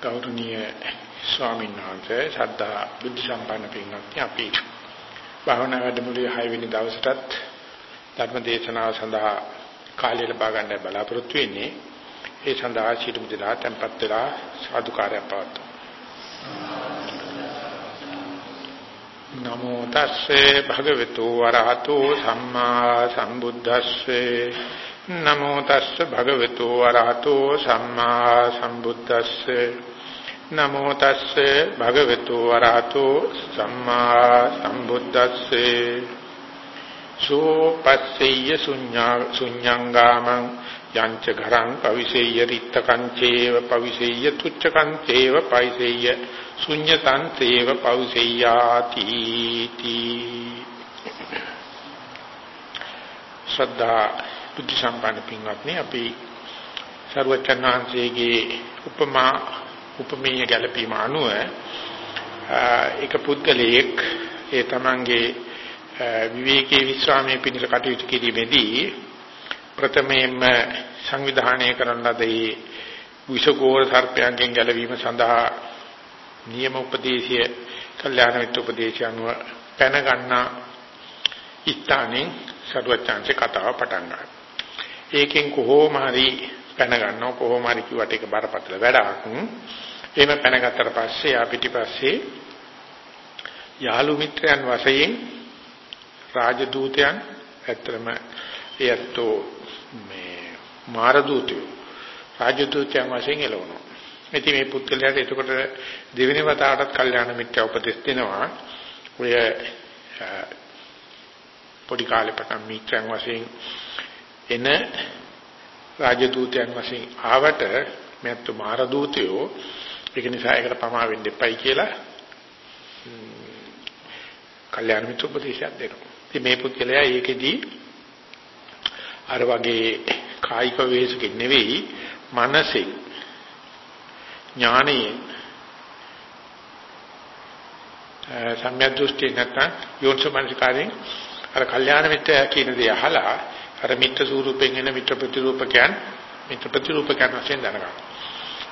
ගෞරවනීය ස්වාමීන් වහන්සේ ශ්‍රද්ධා බුද්ධ සම්පන්න පින්වත්නි අපි භාවනා වැඩමුළුවේ 6 වෙනි දවසටත් ධර්ම දේශනාව සඳහා කාලය ලබා ගන්න බලාපොරොත්තු වෙන්නේ. ඒ සඳහා සිටු මුදලා tempත් වෙලා සාදුකාරය පවත්වමු. නමෝ තස්සේ භගවතු වරහතෝ සම්මා සම්බුද්දස්සේ. නමෝ තස්ස භගවතු වරහතෝ සම්මා සම්බුද්දස්සේ. නමෝ තස්සේ භගවතු වරහතෝ සම්මා සම්බුද්දස්සේ. සෝ පස්සෙය ශුඤ්ඤංගාමං යංච ඝරං පවිසෙය රිත්තකං චේව පවිසෙය තුච්චකං චේව පයිසෙය ශුඤ්ඤතං චේව පවිසෙයාති තී. ශ්‍රද්ධා බුද්ධ සම්පන්න පින්වත්නි අපි සර්වචනාංශයේගේ උපමා උපමේය ගැලපීම අනුව එක පුද්ගලයෙක් ඒ තමන්ගේ විවේකී විශ්‍රාමයේ පිණිස කටයුතු කිරීමේදී ප්‍රථමයෙන්ම සංවිධානය කරන ලද ඒ විෂගෝර සර්පයන්ගෙන් ගැලවීම සඳහා නියම උපදේශය කල්යාණ මිත්‍ර උපදේශය අනුව පැන ගන්නා ඉස්තානෙන් සරුවචාන්සේ කතාව පටන් ගන්නවා. ඒකෙන් කොහොම හරි පැන ගන්නවා කොහොම හරි කිව්වට ඒක බරපතල වැඩක්. එහෙම පැනගත්තට පස්සේ ආ පිටිපස්සේ යාළු මිත්‍රයන් වශයෙන් රාජදූතයන් ඇත්තම එයත්ෝ මේ මාර දූතයෝ රාජදූතයන් වශයෙන් එළවනවා. ඉතින් මේ පුත්කලයට එතකොට දෙවෙනි වතාවටත් කල්යාණ මිත්‍යා උපදෙස් දෙනවා. ඔය පොඩි කාලේ පටන් මිත්‍රයන් වශයෙන් එන රාජදූතයන් වශයෙන් ආවට මෙත්තු මාර දූතයෝ ඒක නිසා ඒකට පමා වෙන්න එපයි කියලා කල්යාණ මිත්‍ර උපදේශයක් දෙනවා. ඉතින් මේ පුද්ගලයා ඒකෙදී අර වගේ කායික වේසකින් නෙවෙයි මනසේ ඥානයේ සම්‍යක් දෘෂ්ටි නැත්නම් යෝනිසමනසිකාරයෙන් අර කල්යාණ මිත්‍ය කියන දේ අහලා අර මිත්‍ර ස්වරූපයෙන් එන මිත්‍ර ප්‍රතිරූපකයන් මිත්‍ර ප්‍රතිරූපකයන් වශයෙන් දැනගන්න.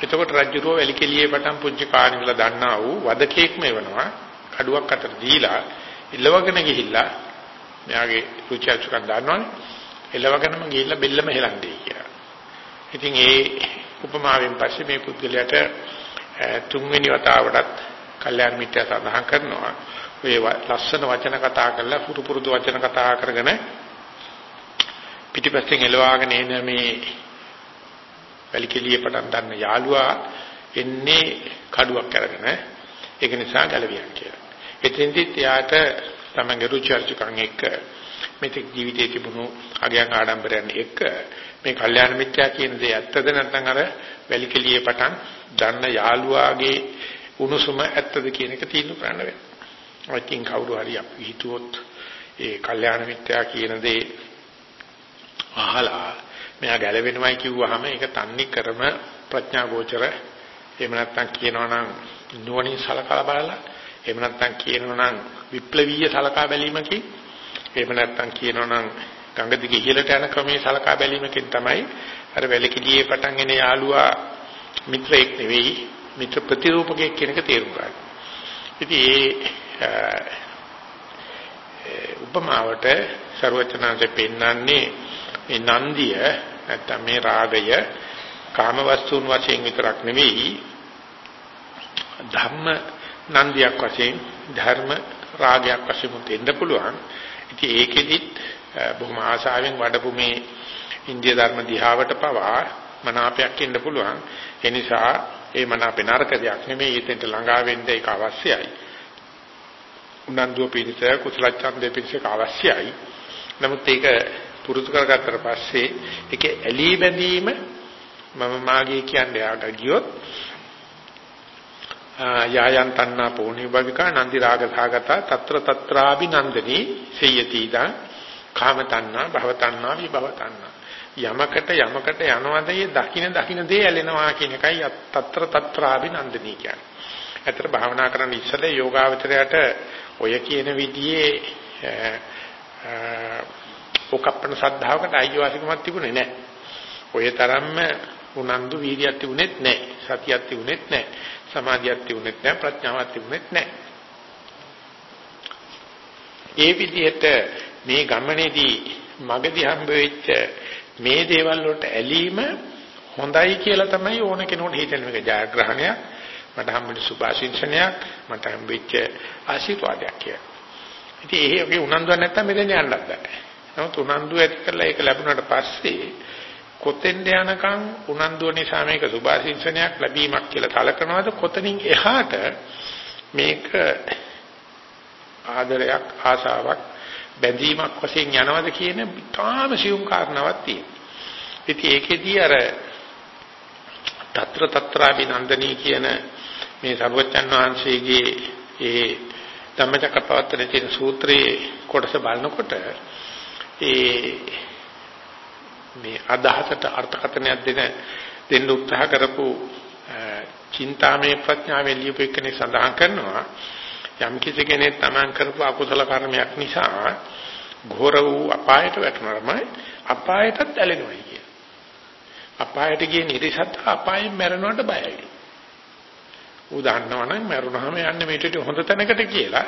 එතකොට රජුරෝ වැලිකෙලියේ පටන් පුංචි කාණිවල දන්නා වූ වදකේක්ම එවනවා කඩුවක් අතර දීලා ඉලවගෙන ගිහිල්ලා මෙයාගේ රුචි අරුචිකම් දන්නවනේ එලවගෙනම ගිහිල්ලා බෙල්ලම හෙලන්නේ කියලා. ඉතින් ඒ උපමාවෙන් පස්සේ මේ පුද්ගලයාට තුන්වෙනි වතාවටත් කල්යාණ මිත්‍යා සඳහන් කරනවා. ඔය ලස්සන වචන කතා කරලා පුරු පුරුදු වචන කතා කරගෙන පිටිපස්සෙන් එලවාගෙන එන මේ වැලිකෙලිය පටන් ගන්න යාළුවා එන්නේ කඩුවක් අරගෙන ඒක නිසා ගැලවියක් කියලා. එතෙන්දිත් යාට තමන්ගේ රුචි අරුචිකම් එක්ක මෙතෙක් ජීවිතයේ තිබුණු අගයන් ආඩම්බරයන් එක්ක මේ කල්යාණ මිත්‍යා කියන දේ ඇත්තද නැත්නම් අර වැලිකෙලියේ පටන් ගන්න යාළුවාගේ උණුසුම ඇත්තද කියන එක තීන්දුව කරන්න වෙනවා. ඉතින් කවුරු හරි අපි හිතුවොත් ඒ කල්යාණ මිත්‍යා කියන දේ අහලා මෙයා ගැලවෙනවයි කිව්වහම ඒක තන්නේ කරම ප්‍රඥා ගෝචර එහෙම නැත්නම් කියනවා නම් නුවණින් සලකලා බලලා එහෙම නැත්නම් කියනවා නම් විප්ලවීය සලකා බැලීමකින් එහෙම නැත්නම් කියනවා නම් ගඟ දිගේ ඉහළට යන ක්‍රමයේ සලකා බැලීමකින් තමයි අර වැලකිලියේ පටන් එන යාළුවා මිත්‍රයෙක් නෙවෙයි මිත්‍ර ප්‍රතිරූපකයෙක් කියන එක තේරුම් ගන්න. ඉතින් ඒ උපමාවට ਸਰවචනාංශයෙන් පෙන්වන්නේ මේ නන්දිය නැත්නම් මේ රාගය කාම වස්තුන් වශයෙන් විතරක් නෙවෙයි ධම්ම නන්දියක් වශයෙන් ධර්ම රාගයක් වශයෙන් දෙන්න පුළුවන්. ඉතින් ඒකෙදිත් බොහොම ආශාවෙන් වඩපු මේ ඉන්දිය ධර්ම දිහාවට පවා මනාපයක් එන්න පුළුවන්. ඒ නිසා ඒ මනාපේ නරක දෙයක් නෙමෙයි ඊටෙන්ට ළඟා වෙන්න ඒක අවශ්‍යයි. උනන්දුව පිණිස කුසල ඡන්දේ පිණිස අවශ්‍යයි. නමුත් ඒක පුරුදු කරගත්තට පස්සේ ඒකේ ඇලී බැඳීම මම මාගේ කියන්නේ යාට ගියොත් යායන් තන්නා පෝණිවගිකා නන්දි රාග සාගතා తත්‍ර తත්‍රාபి නන්දනී සේයති ඉදං කාම තන්නා භව තන්නා විභව තන්නා යමකට යමකට යනවද ඒ දකින දකින දේ ඇලෙනවා කියන එකයි తත්‍ර తත්‍රාபి නන්දනී කියන්නේ. ඇතර භාවනා කරන ඉස්සෙල්ලා යෝගාවචරයට ඔය කියන විදිහේ ඔකප්පන සද්ධාවකට අයිතිවාසිකමක් තිබුණේ නැහැ. ඔය තරම්ම උනන්දු වීර්යයක් තිබුණෙත් නැහැ. සතියක් තිබුණෙත් නැහැ. සමාධියක් තිබුණෙත් නැහැ. ප්‍රඥාවක් තිබුණෙත් නැහැ. ඒ විදිහට මේ ගමනේදී මගදී හම්බ වෙච්ච මේ දේවල් වලට ඇලීම හොඳයි කියලා තමයි ඕන කෙනෙකුට හිතෙන එක ජයග්‍රහණයක් මට හම්බෙච්ච සුභාශිංසනයක් මට හම්බෙච්ච ආශිර්වාදයක් කියලා. ඉතින් එහෙ අපි උනන්දුවක් නැත්තම් මෙතෙන් යන්නත් බෑ. නමුත් උනන්දු ඇති කරලා ඒක ලැබුණාට පස්සේ කොතෙන්ද යනකම් උනන්දුව නිසා මේක සුභාශිංසනයක් ලැබීමක් කියලා කලකනවාද කොතනින් එහාට මේක ආදරයක් ආශාවක් බැඳීමක් වශයෙන් යනවාද කියන තාම සියුම් කාරණාවක් තියෙනවා. ඉතින් ඒකෙදී අර తත්‍ර తත්‍රාభిනන්දනී කියන මේ සර්වචන් වහන්සේගේ ඒ ධම්මචක්කපවත්තන කියන සූත්‍රයේ කොටස බලනකොට ඒ මේ අදහසට අර්ථකථනයක් දෙන දෙන්න උත්සාහ කරපු චින්තාමය ප්‍රඥාවෙන් ලියපු එකනේ සඳහන් කරනවා යම් කිසි කෙනෙක් තමන් කරපු අකුසල කර්මයක් නිසා ඝෝර වූ අපායට වැටුණාම අපායටත් ඇලෙනවා කිය. අපායට ගිය නිරිසත් අපායෙන් මැරෙනවට බයයි. ඌ දන්නවනම් මැරුණාම යන්නේ මේකට හොඳ තැනකට කියලා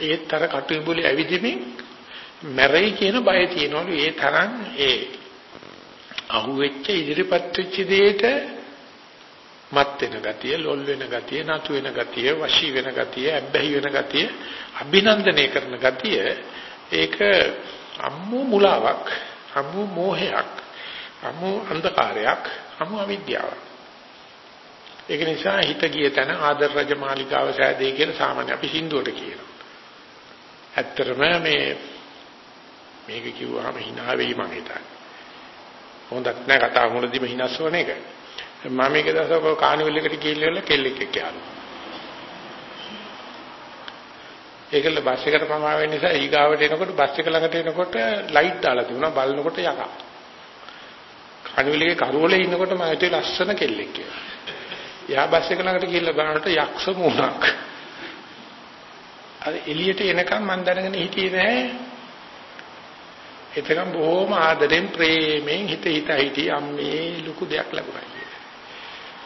ඒත් අර කටුඹුලි ඇවිදිමින් මැරෙයි කියන බය තියෙනවලු ඒ තරම් ඒ අහුවෙච්ච ඉදිරිපත් වෙච්ච දෙයට මත් වෙන ගතිය, ලොල් වෙන ගතිය, නතු වෙන ගතිය, වශී වෙන ගතිය, අබ්බැහි වෙන ගතිය, අභිනන්දනය කරන ගතිය ඒක අම්මු මුලාවක්, අම්මු මෝහයක්, අම්මු අන්ධකාරයක්, අම්මු අවිද්‍යාවක්. ඒක නිසා හිත ගිය තැන ආදර රජ මාලිගාව සෑදේ කියලා සාමාන්‍ය අපි සින්දුවට කියනවා. ඇත්තරම මේ මේක කිව්වහම hina වෙයි මං හිතන්නේ. හොඳක් නෑ කතා මුලදීම හිනස්සවන එක. මම එක දවසක කානිවල් එකට ගිහිල්ලා කෙල්ලෙක් එක්ක යනවා. ඒකල බස් එකට පමා වෙන නිසා ඊගාවට එනකොට බස් එක ළඟට එනකොට ලයිට් දාලා තිබුණා බලනකොට යකා. කානිවල් එකේ කරවලේ ඉන්නකොට මම හිතුවේ ලස්සන කෙල්ලෙක් කියලා. යා බස් එක ළඟට ගිහිල්ලා බලනකොට යක්ෂ මූණක්. අර එළියට එනකම් මම දැනගෙන හිටියේ නෑ. එතකම් බොහොම ආදරෙන් ප්‍රේමයෙන් හිත හිත හිටි අම්මේ ලুকু දෙයක් ලැබුණා.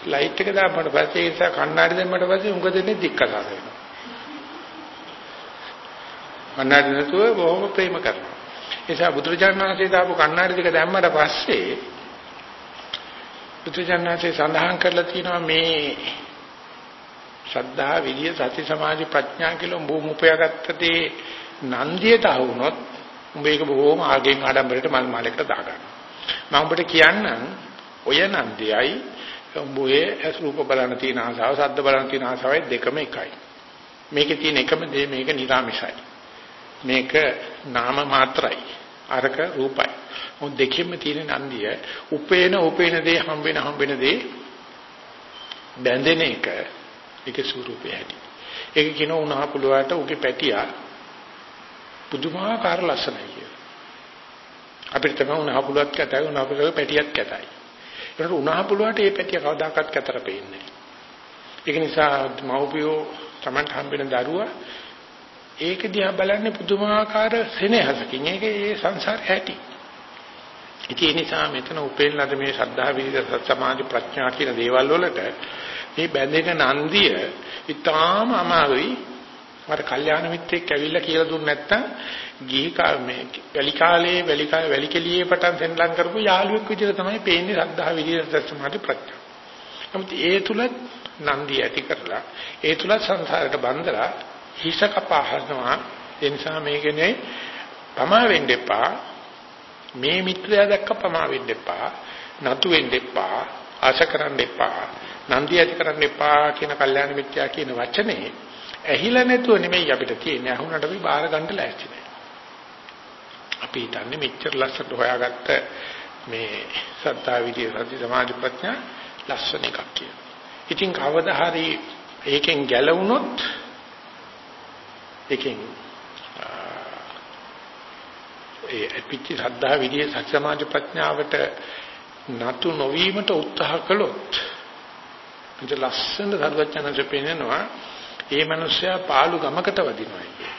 ලයිට් එක දාපුවට පස්සේ ඒ නිසා කණ්ණාඩි දැම්මට පස්සේ උඟ දෙන්නේ දික්කසාර වෙනවා. කණ්ණාඩි නැතුව බොහොම ප්‍රේම කරනවා. ඒ නිසා බුදුරජාණන් වහන්සේ දාපු කණ්ණාඩි දෙක දැම්මට පස්සේ බුදුරජාණන් වහන්සේ සඳහන් කරලා තියෙනවා මේ ශ්‍රද්ධා විරිය සති සමාධි ප්‍රඥා කියලා උඹ උපයාගත්ත දේ නන්දියට ආවුනොත් උඹ ඒක බොහොම ආගෙන් ආඩම්බරයට මල් මාලයකට දාගන්න. මම ඔබට කියන්නම් ඔය නන්දියයි උඹේ ඇස් රූප බලන තියෙන ආසාව, ශබ්ද බලන තියෙන ආසාවයි දෙකම එකයි. මේකේ තියෙන එකම දේ මේක නිරාමිෂයි. මේක නාම මාත්‍රයි. අරක රූපයි. මොන් දෙකෙම තියෙන නන්දිය උපේන උපේන දේ හම්බ වෙන හම්බ වෙන දේ බැඳෙන එක ඒක ස්වරූපය ඇති. ඒක කියන උනහ පුළුවට උගේ පැටියා පුදුමාකාර ලස්සනයි කියලා. අපිට තමයි උනහ පුළුවත් කැතයි උනහ පුළුවේ පැටියත් කැතයි. ඒකට උනහ පුළුවට මේ පැටිය කවදාකවත් කැතර පෙන්නේ නැහැ. ඒක නිසා මව්පියෝ Taman හම්බෙන දරුවා ඒක දිහා බලන්නේ පුදුමාකාර සෙනෙහසකින්. ඒක ඒ සංසාරේ ඇති. ඉතින් ඒ නිසා මෙතන උපේන ලද මේ ශ්‍රද්ධා විරිය සමාධි ප්‍රඥා කියන දේවල් වලට මේ බැඳෙන නන්දිය ඊටාම අමාරුයි. මට කල්යාණ මිත්‍රෙක් ඇවිල්ලා කියලා දුන්නේ නැත්තම් ගිහි කාමේ වැලි කාලේ වැලි කාලේ වැලි කෙලියේ පටන් සෙන්ලම් කරපු යාළුවෙක් විදිහට තමයි පේන්නේ ශ්‍රද්ධා විරිය සමාධි ප්‍රඥා. නමුත් ඒ තුල නන්දිය ඇති කරලා ඒ තුල සංසාරයට බඳලා හිස කපහනවා ඒ නිසා මේකනේ පමා වෙන්න එපා. මේ මිත්‍රයා දැක්ක පමා වෙන්න එපා. නතු වෙන්න එපා. ආශ කරන්න එපා. නන්දිය ඇති කරන්න එපා කියන කල්යාණ මිත්‍යා කියන වචනේ ඇහිලා නැතුව නෙමෙයි අපිට තියෙන්නේ අහුනට අපි බාර ගන්න ලෑස්ති නැහැ අපි හිතන්නේ මෙච්චර ලස්සනට හොයාගත්ත මේ සත්‍තා විදිය සති සමාධි ප්‍රඥා ලස්සන එකක් කියලා. ඉතින් කවදා හරි ඒකෙන් ගැලවුණොත් ඒකෙන් ඒ පිච්චි සද්ධා විදියේ සත්‍ය සමාධි ප්‍රඥාවට නතු නොවීමට උත්සාහ කළොත් ඉත ලස්සන සර්වඥාන්සේ පෙන්නනවා ඒ මනුස්සයා පාළු ගමකට වදිනවා කියන්නේ.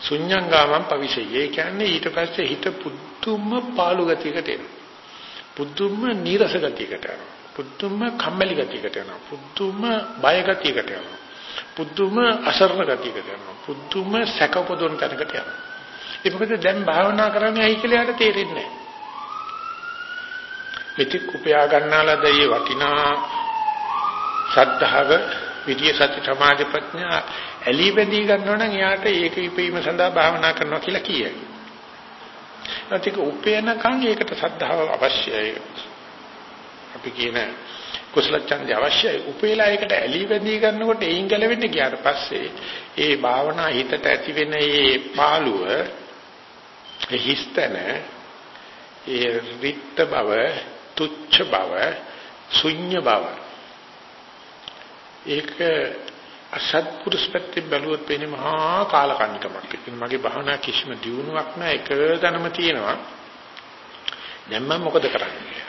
ශුඤ්ඤංගාමම් පවිෂය. ඒ කියන්නේ ඊට පස්සේ හිත පුදුම පාළු ගතියකට එනවා. පුදුම නීරස ගතියකට යනවා. පුදුම කම්මැලි ගතියකට යනවා. පුදුම බය ගතියකට යනවා. පුදුම අසරණ ගතියකට යනවා. පුදුම සැකපොදොන් තැනකට යනවා. ඒක මොකද දැන් භාවනා කරන්නේ ඇයි කියලා යාට තේරෙන්නේ නැහැ. මෙතික් උපයා ගන්නාලද මේ වටිනා සද්ධාව විද්‍ය සති සමාධි ප්‍රඥා ඇලි බැඳී ගන්නවා නම් එයාට ඒක ඉපීම සඳහා භාවනා කරනවා කියලා කියයි. නැතික උපේනකන් ඒකට සද්ධාව අවශ්‍යයි. අපි කියන කුසල ඡන්දය අවශ්‍යයි. උපේලා ඒකට ඇලි බැඳී ගන්නකොට එයින් ගැලවෙන්න ගියාට පස්සේ ඒ භාවනා හිතට ඇති වෙන ඒ පාළුව ඒ හිස්තන ඒ රිත්ත බව තුච්ඡ බව ශුන්‍ය බව ඒක අසත්පුරුෂ පැත්තෙන් බැලුවොත් වෙන්නේ මහා කාලකන්නිකමක්. ඒක මගේ භාවනා කිසිම දියුණුවක් නැහැ එක තැනම තියෙනවා. දැන් මම මොකද කරන්නේ?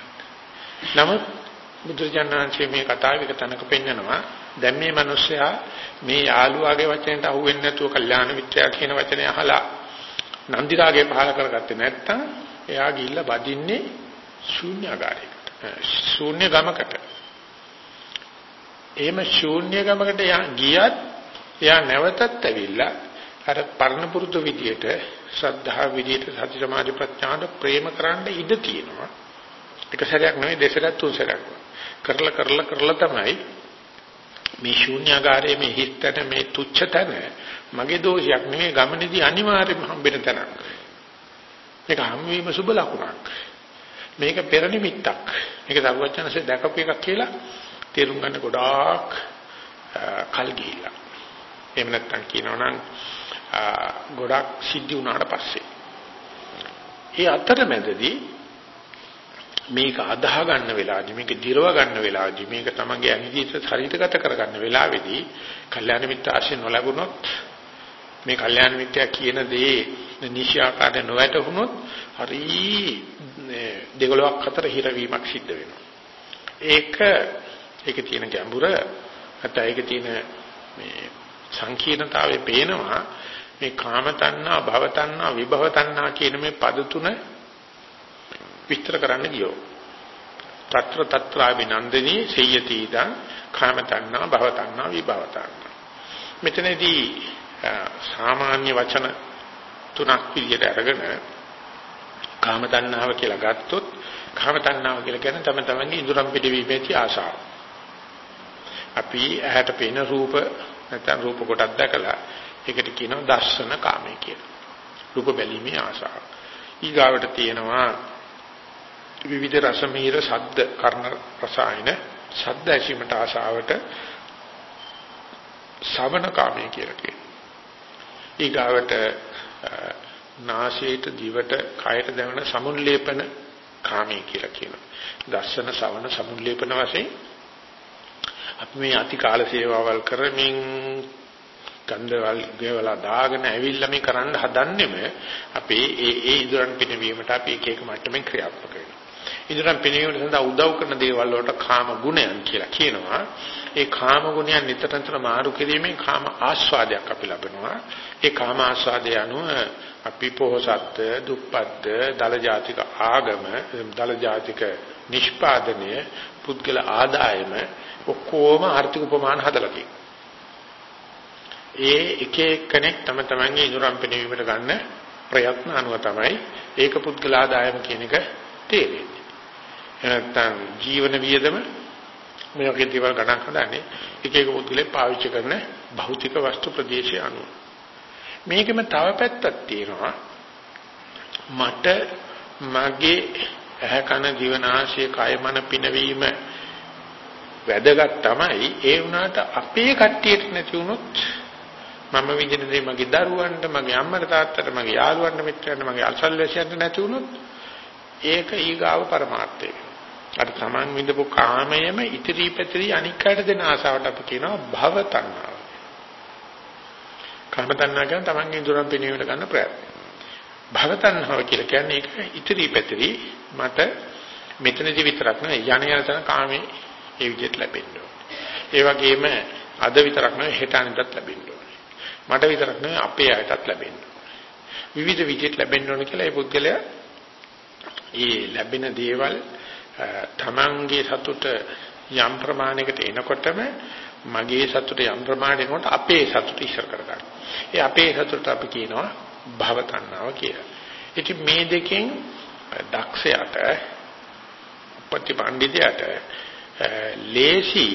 නමුත් බුදුරජාණන්සේ මේ කතාව එක තැනක පෙන්නනවා. දැන් මේ මිනිස්සයා මේ යාළුවාගේ වචනයට අහු වෙන්නේ නැතුව කල්යාණ මිත්‍යා කියන වචනේ අහලා නන්දි රාගේ පහල කරගත්තේ නැත්තම් එයා ගිහිල්ලා බදින්නේ ශූන්‍යagaraයකට. ශූන්‍ය ගමකට. එහෙම ශූන්‍ය ගමකට ගියත් එයා නැවතත් ඇවිල්ලා අර පරණ පුරුදු විදියට ශ්‍රද්ධා විදියට සති සමාධි ප්‍රඥාට ප්‍රේම කරන්න ඉඩ තියෙනවා. එක සැරයක් නෙවෙයි දෙසරක් තුන් සැරයක්. කරලා කරලා කරලා තමයි මේ ශූන්‍යාගාරයේ මේ හිස්තන මේ තුච්ඡතන මගේ දෝෂයක් නෙවෙයි ගමනේදී අනිවාර්යයෙන්ම හම්බෙන තැනක්. මේක හම්වීම සුබ ලකුණක්. මේක පෙර නිමිත්තක්. මේක සර්වඥාන්සේ දැකපු එකක් කියලා තේරුම් ගන්න ගොඩාක් කල් ගිහිල්ලා. එහෙම නැත්නම් කියනවනම් ගොඩක් සිද්ධි වුණාට පස්සේ. ඒ අතරමැදදී මේක අදාහ ගන්න වෙලාවදී මේක දිරව ගන්න වෙලාවදී මේක තමන්ගේ අනිදීත ශරීරගත කර ගන්න වෙලාවේදී කල්යාණ මිත්‍ර ආශ්‍රය නොලැබුණොත් මේ කල්යාණ මිත්‍යා කියන දේ නිශ්‍යාකාරය නොවැටුනොත් හරි දෙගලොක් අතර හිරවීමක් සිද්ධ වෙනවා. ඒක ඒකේ තියෙන ගැඹුර නැත්නම් ඒකේ තියෙන මේ සංකීර්ණතාවය පේනවා මේ කාම තණ්හා භව තණ්හා විභව තණ්හා කියන මේ පද තුන විස්තර කරන්න ගියෝ. తත්‍ර తත්‍රාభినందిని සේයති ඉදං කාම තණ්හා භව තණ්හා විභව තණ්හා. මෙතනදී සාමාන්‍ය වචන තුනක් පිළියෙල අරගෙන කාම තණ්හාව කියලා ගත්තොත් කාම තණ්හාව කියලා කියන්නේ තම තමන්ගේ ඉඳුරම් පිටවීමේ ආශාව. අපි ඇහැට පෙනෙන රූප නැත්නම් රූප කොටක් දැකලා ඒකට කියනවා දර්ශන කාමය කියලා. රූප බැලීමේ ආශාව. ඊගාවට තියෙනවා විවිධ රසමීර ශබ්ද කර්ණ රසායන ශබ්ද ඇසීමට ආශාවට ශවණ කාමය කියලා කියනවා. ඊගාවට නාසයට දිවට කයට දැනෙන සමුල්ලේපන කාමී කියලා කියනවා. දර්ශන ශවණ සමුල්ලේපන වශයෙන් අපි මේ අති කාල සේවාවල් කරමින් ගන්ධවල ගෙවලා දාගෙන ඇවිල්ලා මේ කරන්න හදන්නෙම අපේ ඒ ඒ ඉදරන් පිනවීමට අපි එක එක මට්ටමින් ක්‍රියාත්මක වෙනවා. ඉදරන් පිනවීම සඳහා උදව් කරන දේවල් වලට කාම ගුණයන් කියලා කියනවා. ඒ කාම ගුණයන් නිතර නිතර මාරු කිරීමෙන් කාම ආස්වාදයක් අපි ලබනවා. ඒ කාම ආස්වාදය අනුව අපි පොහසත් දුප්පත් දල ජාතික ආගම දල ජාතික නිෂ්පාදනය පුද්ගල ආදායම ඔක්කොම ආර්ථික උපමාන හදලා තියෙනවා. ඒ එක එක්කෙනෙක් තම තමන්ගේ ඉදurang පෙනවීමට ගන්න ප්‍රයත්න අනුව තමයි ඒක පුද්ගල ආදායම කියන එක තේරෙන්නේ. එහෙනම් ජීවන වියදම මේ වගේ දේවල් ගණන් හදන්නේ එක එක පුද්ගලෙක් පාවිච්චි කරන භෞතික වස්තු ප්‍රදේශය අනුව. මේකෙම තව පැත්තක් තියෙනවා. මට මගේ ඇහැ කන දිවනාශය කය මන පිනවීම වැදගත් තමයි ඒ වුණාට අපේ කට්ටියට නැති වුණොත් මම විඳින දේ මගේ දරුවන්ට මගේ අම්මට තාත්තට මගේ යාළුවන්ට මිත්‍රයන්ට මගේ අසල්වැසියන්ට නැති වුණොත් ඒක ඊගාව પરමාර්ථය. අර තමන් විඳපු කාමයම ඉතිරි පැතිරි අනික් අයට දෙන ආසාවට අපි කියනවා භව තණ්හාව. කාම තණ්හා කියන්නේ තමන්ගේ ඉදරම් පිනවීමට ගන්න ප්‍රයත්න. භව තණ්හාව කියලා කියන්නේ ඒක ඉතිරි පැතිරි මට මෙතනදි විතරක් නෙවෙයි යණ යන තන කාමේ ඒ විදිහට ලැබෙන්න ඕනේ. ඒ වගේම අද විතරක් නෙවෙයි හෙට අනිද්දාත් ලැබෙන්න ඕනේ. මට විතරක් නෙවෙයි අපේ අයටත් ලැබෙන්න ඕනේ. විවිධ විදිහට ලැබෙන්න ඕනේ කියලා ඒ පුද්ගලයා ඒ ලැබෙන දේවල් තමන්ගේ සතුට යම් ප්‍රමාණයකට එනකොටම මගේ සතුට යම් ප්‍රමාණයකට අපේ සතුට ඉස්සර කරගන්න. ඒ අපේ සතුට අපි කියනවා භව තණ්හාව කියලා. ඉතින් මේ දෙකෙන් දක්ෂයට ප්‍රතිපණ්ඩිතයට ලේසි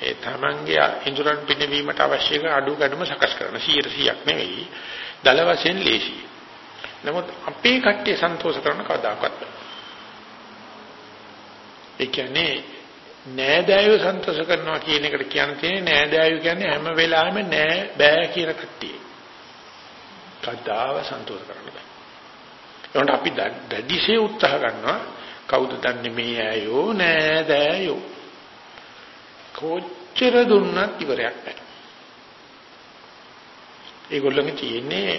ඒ තමන්ගේ ඉන්ද්‍රයන් පිනවීමට අවශ්‍ය අඩු ගැඩුම සකස් කරන 100ක් නෙවෙයි දල වශයෙන් ලේසි. නමුත් අපේ කට්ටිය සන්තෝෂ කරන කවදාකවත් ඒ කියන්නේ නෑදෑයෝ සන්තෝෂ කරනවා කියන එකට කියන්න තියෙන්නේ නෑදෑයෝ කියන්නේ හැම වෙලාවෙම නෑ බෑ කියන කට්ටිය. කද්දාව සන්තෝෂ කරන්න බෑ. ඒකට අපි දැඩිසේ උත්සාහ ගන්නවා කවුද දන්නේ මේ ඇයෝ නෑදෑයෝ. කොච්චර දුන්නත් ඉවරයක් නැහැ. ඒගොල්ලන්ගේ තියෙන්නේ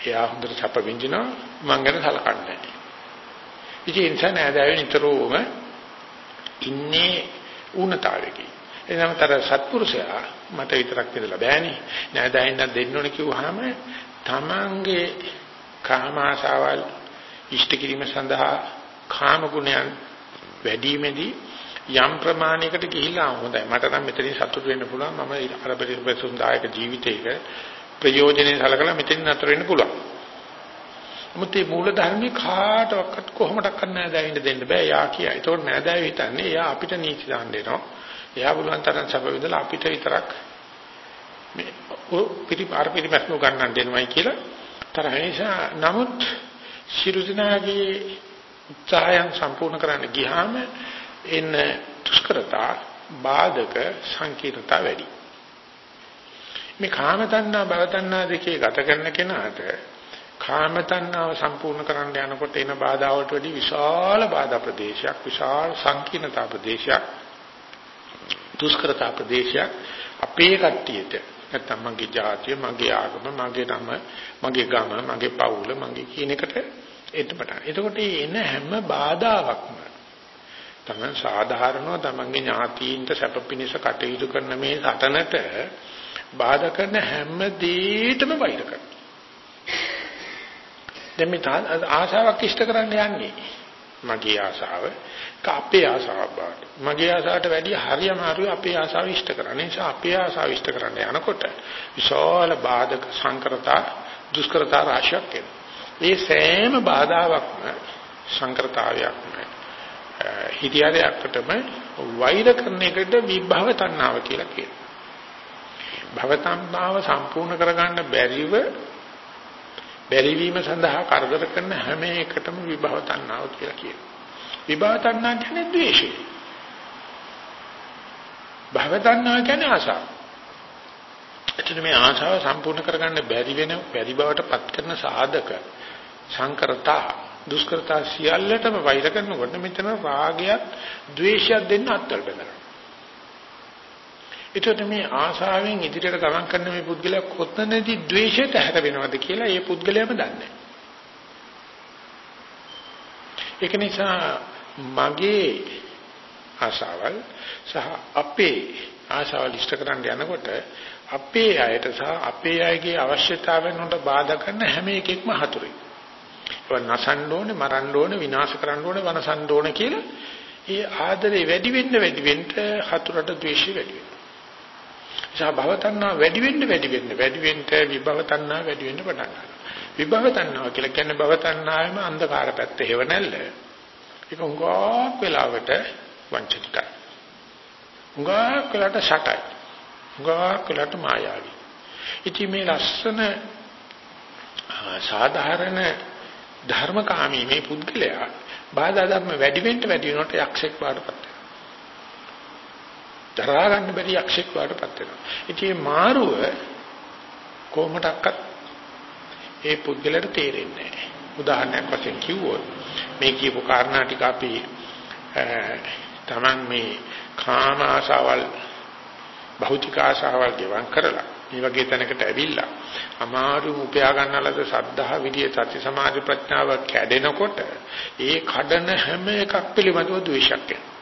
එයා හොඳට සැප විඳිනවා මං ගැන සලකන්නේ නැහැ. ඉතින් ඒ නිසා නෑදෑයෝ නිතරම ඉන්නේ ඌනතාවයකින්. එනමතර සත්පුරුෂයා මට විතරක් කියලා බෑනේ. නෑදෑයින්ද දෙන්න ඕන කිව්වහම තමන්ගේ කාම ආශාවල් ඉෂ්ට කිරීම සඳහා කාම ගුණයන් වැඩිමේදී යම් ප්‍රමාණයකට ගිහිල්ලා හොඳයි. මට නම් මෙතනින් සතුට වෙන්න පුළුවන්. මම අර පරිපූර්ණදායක ජීවිතයක ප්‍රයෝජනෙ සලකලා මෙතනින් නතර වෙන්න පුළුවන්. නමුත් මේ මූල ධර්මේ කාටවත් කොහොමඩක්වත් නෑදෑයින්ද දෙන්න බෑ. යා කියයි. ඒතකොට නෑදෑයෝ හිතන්නේ එයා අපිට නීති දාන්න දෙනවා. එයා පුළුවන් තරම් සැප විඳලා අපිට විතරක් මේ පිටිපාර පිටිමස්නු ගන්නන් දෙනවයි කියලා තරහ නිසා නමුත් ශිරුදිනාගේ උත්සාහයන් සම්පූර්ණ කරන්න ගියාම එන දුෂ්කරතා බාධක සංකීර්ණතා වැඩි. මේ කාම තණ්හා භව තණ්හා දෙකේ ගත කරන කෙනාට කාම තණ්හාව සම්පූර්ණ කරන්න යනකොට එන බාධාවට වැඩි විශාල බාධා ප්‍රදේශයක් විශාල සංකීර්ණතා ප්‍රදේශයක් දුෂ්කරතා ප්‍රදේශයක් අපේ කට්ටියට. නැත්තම් මගේ ජාතිය මගේ ආගම මගේ නම මගේ ගම මගේ පවුල මගේ කියන එකට එන්න පටන්. එතකොට එන හැම බාධාවක්ම තමයි සාධාරණව තමන්ගේ ඥාතීන්ට සැප පිණිස කටයුතු කරන මේ සටනට බාධා කරන හැම දෙයකටම වෛර කරනවා. දැන් මේ ආශාවක් ඉෂ්ට කරන්න යන්නේ මගේ ආශාව අපේ ආශාවක් බවට මගේ ආශාවට වැඩිය හරි අමාරුයි අපේ ආශාව ඉෂ්ට කරන්න නිසා අපේ ආශාව ඉෂ්ට කරන්න යනකොට විශාල බාධක සංකරතා දුෂ්කරතා රාශියක් එනවා මේ සෑම බාධාවක්ම සංකරතාවයක්ම හිතියරයකටම වෛර කරන එකට විභව තණ්හාව කියලා කියනවා භව තණ්හාව සම්පූර්ණ කරගන්න බැරිව බැරිවීම සඳහා කරදර කරන හැම එකටම විභව තණ්හාව කියලා කියනවා. විභව තණ්හා කියන්නේ ද්වේෂය. භව තණ්හා කියන්නේ ආශාව. එතන මේ ආශාව සම්පූර්ණ කරගන්න බැරි වෙන බැරි බවට පත් කරන සාධක සංකරතා දුෂ්කරතා සියල්ලටම වෛර කරනකොට මෙතන රාගයක් ද්වේෂයක් දෙන්න අත්වල බඳනවා. ඒකට මේ ආශාවෙන් ඉදිරියට ගමන් කරන මේ පුද්ගලයා කොතනදී ද්වේෂයට හැර වෙනවද කියලා ඒ පුද්ගලයාම දන්නේ ඒක නිසා මගේ ආශාවල් සහ අපේ ආශාවල් ඉෂ්ට කරන්න යනකොට අපේ අයට සහ අපේ අයගේ අවශ්‍යතාවයන් වලට බාධා කරන හැම එකෙක්ම හතුරුයි. ඒවා නසන්න ඕනේ, මරන්න ඕනේ, විනාශ කරන්න ඕනේ, වනසන්න ඕනේ කියලා ඒ ආදරේ වැඩි වෙන්න වැඩි වෙන්න හතුරට ද්වේෂය වැඩි වෙනවා. නිසා භව තණ්හා වැඩි වෙන්න වැඩි වෙන්න වැඩි වෙන්න විභව තණ්හා වැඩි වෙන්න පටන් ගන්නවා. විභව තණ්හා කියලා කියන්නේ භව තණ්හාවේම අන්ධකාර පැත්ත හේව නැල්ල. ඒක උංගාක් වෙලාවට වංචනිකයි. උංගාක් වෙලාවට ෂටයි. උංගාක් වෙලාවට මායාවි. ඉතින් මේ ලස්සන සාධාරණ ධර්මකාමී මේ පුද්ගලයා බාධා ධර්ම වැඩි වෙන්න වැඩි වෙනකොට යක්ෂෙක් බාටපත් දරා ගන්න බැරි යක්ෂෙක් වඩපත් වෙනවා. ඉතින් මේ මාරුව කොහොමඩක්වත් ඒ පුද්ගලයාට තේරෙන්නේ නැහැ. උදාහරණයක් වශයෙන් කිව්වොත් මේ කියපු කාරණා ටික අපි තමන් මේ කාම ආශාවල් භෞතික ආශාවල් ගෙවන් කරලා මේ වගේ තැනකට ඇවිල්ලා අමාරු උපයා ගන්නලද සද්ධා විදිය සති සමාධි ප්‍රඥාව කැඩෙනකොට ඒ කඩන හැම එකක් පිළිබඳව ද්වේෂයක් එනවා.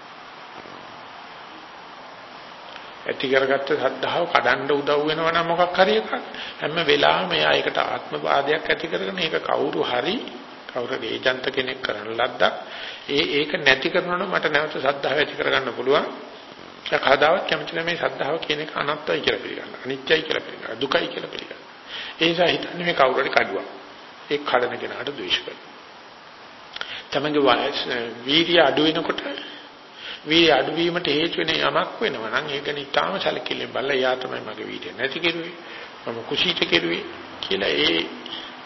ඇති කරගත්ත සද්ධාව කඩන්න උදව් වෙනවා නම් මොකක් හරි එකක් හැම වෙලාවෙම එයා ඒකට ආත්මවාදයක් ඇති කරගෙන ඒක කවුරු හරි කවුරු ඒජන්ත කෙනෙක් කරන ලද්දක් ඒ ඒක නැති කරනවා නම් මට නැවත සද්ධාව ඇති කරගන්න පුළුවන් ඒක කවදාවත් කැමති නැහැ මේ සද්ධාව කියන එක අනත්තයි කියලා පිළිගන්න. අනිත්‍යයි කියලා පිළිගන්න. දුකයි කියලා පිළිගන්න. ඒ නිසා හිතන්නේ මේ කවුරු හරි කඩුවක්. ඒ කඩන කෙනාට ද්වේෂ කරනවා. තමගේ වීර්ය අඩු වෙනකොට වීර්ය අඩු වීමට හේතු වෙන යමක් වෙනවා නම් ඒක නිතාම සැලකිල්ලෙන් බලලා යා තමයි මගේ වීර්ය නැති කෙරුවේ මම කුසීත කෙරුවේ කියලා ඒ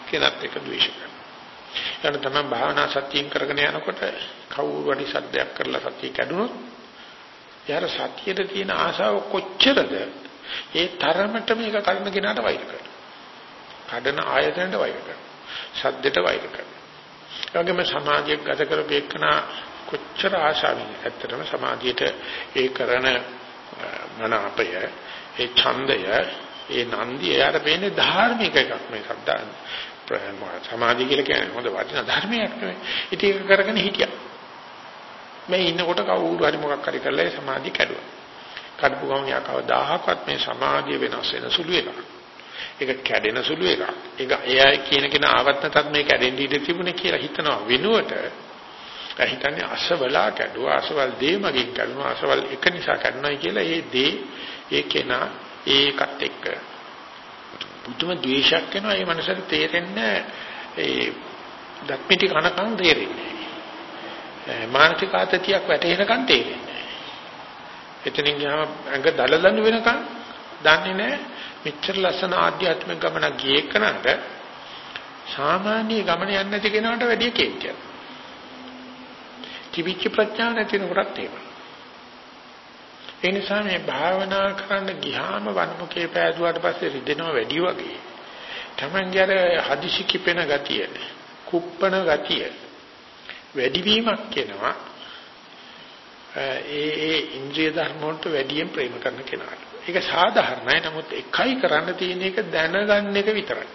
කෙනත් එක ද්වේෂ කරනවා. යන තමයි භාවනා සත්‍යයෙන් කරගෙන යනකොට කවුරු වැඩි සද්දයක් කරලා සත්‍ය කැඩුනොත් යාර සත්‍යයට තියෙන ආශාව කොච්චරද? ඒ තරමට මේක කරන කෙනාට වෛර කරනවා. කඩන ආයතනට වෛර කරනවා. සද්දයට වෛර කරනවා. ඒ වගේම සමාජයක් ගත කරපේකනා කොච්චර ආශාවෙන් ඇත්තටම සමාධියට ඒ කරන මනාපය ඒ ඡන්දය ඒ නන්දිය යාර වෙන්නේ ධාර්මික එකක් මේ සද්දාන සමාධිය කියලා කියන්නේ හොඳ වටිනා ධර්මයක් නෙවෙයි. ඉතින් ඒක කරගෙන හිටියා. මේ ඉන්නකොට කවුරු හරි මොකක් හරි කරලා ඒ සමාධිය කැඩුවා. කඩපු ගමන් යා කවදාහක්වත් මේ සමාධිය වෙනස් වෙන සුළු එකක්. ඒක කැඩෙන සුළු එකක්. ඒක එයයි කියන කෙනා ආවත් නැතත් මේ කැඩෙන්න ඉඩ තිබුණේ කියලා හිතනවා. වෙනුවට හිතන්නේ අසවලා කැඩුවා. අසවල් දේ මගෙන් කැඩුණා. අසවල් එක නිසා කැඩුණායි කියලා ඒ දේ ඒ කෙනා ඒකත් එක්ක. පුදුම ද්වේෂයක් වෙනවා ඒ මනසට තේරෙන්නේ ඒ දත්මිටි කනකම් තේරෙන්නේ මානසික ආතතියක් වැටෙනකම් තේරෙන්නේ එතනින් ගියාම ඇඟ දලදනු වෙනකම් දන්නේ නැහැ මෙච්චර ලස්සන ආධ්‍යාත්මික ගමනක් ගියේ කනට සාමාන්‍ය ගමන යන්නේ නැති කෙනාට වැඩිය කේන්තියක් තිබිච්ච ප්‍රඥාව නැතිනකොටත් එහෙම. ඒ නිසා මේ භාවනා කරන්න ගියාම වන්මුකේ පෑදුවාට පස්සේ රිදෙනව වැඩි වගේ. Tamange අර හදිසි කිපෙන ගතිය, කුප්පන ගතිය වැඩිවීමක් කියනවා. ඒ ඒ ඉන්ද්‍රිය ධර්ම වලට වැඩියෙන් ප්‍රේම කරන කෙනාට. ඒක සාධාරණයි. නමුත් එකයි කරන්න තියෙන එක දැනගන්න එක විතරයි.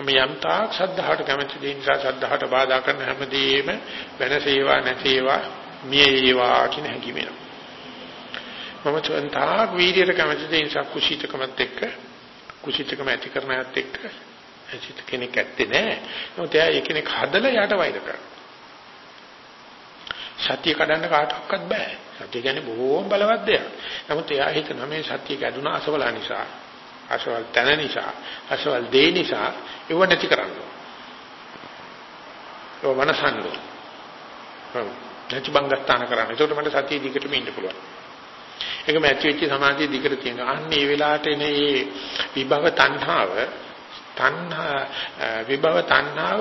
මේ යම් තාක් ශ්‍රද්ධාවට කැමති දේ නිසා ශ්‍රද්ධාවට බාධා කරන හැමදේම වෙනසේවා නැසේවා මියේවා කියන හැඟීම එනවා. මම තන්තාක් වීර්යයට කැමති දේ නිසා කුසීතකමත් එක්ක කුසීතකම ඇති කරනයත් එක්ක ඇසිත කෙනෙක් ඇත්තේ නැහැ. නමුත් එයා ඒ කෙනෙක් හදලා යාට වෛර කරනවා. සත්‍ය කඩන්න කාටවත් බෑ. සත්‍ය කියන්නේ බොහෝම බලවත් දෙයක්. නමුත් එයා හිතනවා මේ සත්‍ය කැඩුනා අසවලා නිසා. අසවල් තන නිසා, අසවල් දේ නිසා ඒව නැති කරන්න ඕන. ඒව මනසන්න ඕන. නැති බංගස්ථාන කරන්න. ඒකට මට සතිය දිගටම ඉන්න පුළුවන්. ඒකම ඇති වෙච්ච සමාධිය දිගට තියෙනවා. අන්න ඒ වෙලාවට එන මේ විභව තණ්හාව, තණ්හා විභව තණ්හාව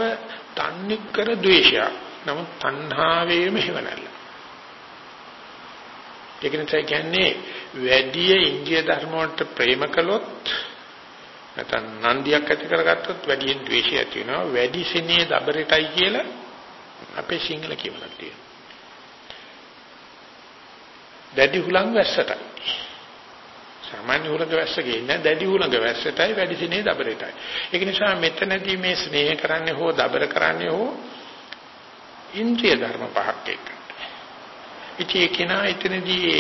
තන්නේ කර ද්වේෂයක්. නමුත් තණ්හාවේම හේවණල්ල. ඒක නිසා කියන්නේ වැඩි ඉන්දිය ධර්ම වලට ප්‍රේම කළොත් නැත්නම් නන්දියක් ඇති කරගත්තොත් වැඩියෙන් ද්වේෂය ඇති වෙනවා වැඩි සිනේ දබරටයි කියලා අපේ සිංහල කියමනක් තියෙනවා දැඩි හුලං වැස්සටයි සාමාන්‍ය හුලඟ වැස්ස ගේන්නේ දැඩි හුලඟ වැස්සටයි වැඩි සිනේ දබරටයි ඒක නිසා මෙතනදී මේ ස්නේහ කරන්නේ හෝ දබර කරන්නේ හෝ ඉන්ද්‍රිය ධර්ම පහක් එක්ක ඉතින් ඒ කෙනා එතනදී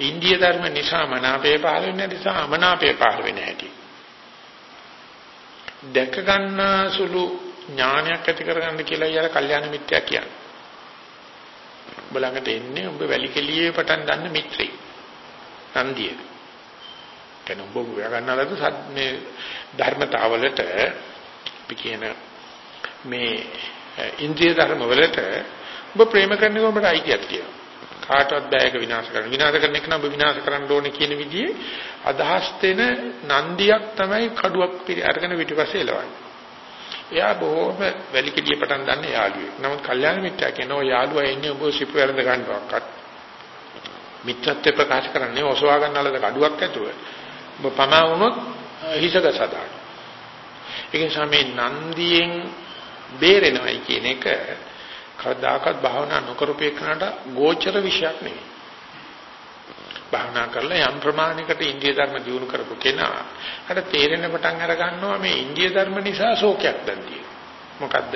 ඉන්දිය ධර්ම නිසා මනාපේ පහළ වෙන නිසා අමනාපේ පහළ වෙන හැටි. දැක ගන්න සුළු ඥානයක් ඇති කරගන්න කියලා යාර කල්යාණ මිත්‍යා කියන්නේ. ඔබ ළඟට එන්නේ ඔබ වැලි කෙලියේ පටන් ගන්න මිත්‍රේ. නන්දිය. කෙන ඔබ හොයා ගන්නලද මේ ධර්මතාවලට අපි කියන මේ ඉන්ද්‍රිය ධර්ම වලට ඔබ ප්‍රේම කරන්නේ ඔබට අයිතියක් තියෙනවා. කාටවත් බෑ ඒක විනාශ කරන්න. විනාශ කරන එක නම් ඔබ විනාශ කරන්න ඕනේ කියන විදිහේ අදහස් දෙන නන්දියක් තමයි කඩුවක් පිළි අරගෙන පිටිපස්සේ එලවන්නේ. එයා බොහොම වැලිකඩිය පටන් ගන්න යාළුවෙක්. නමුත් කල්යාණ මිත්‍යා කියනවා යාළුවා එන්නේ ඔබ සිපු වැරඳ ගන්නවක්වත්. මිත්‍රත්ව ප්‍රකාශ කරන්නේ ඔසවා ගන්නලද කඩුවක් ඇතුව. ඔබ පමා වුණොත් හිසක සදාන. ඒ නිසා මේ නන්දියෙන් බේරෙනවයි කියන එක කවදාකවත් භාවනා නොකරපු එකනට ගෝචර විශයක් නෙවෙයි. භාවනා කරලා යම් ප්‍රමාණයකට ඉන්දිය ධර්ම දියුණු කරපු කෙනා අර තේරෙන පටන් අර ගන්නවා මේ ඉන්දිය ධර්ම නිසා ශෝකයක් දැන් තියෙනවා. මොකද්ද?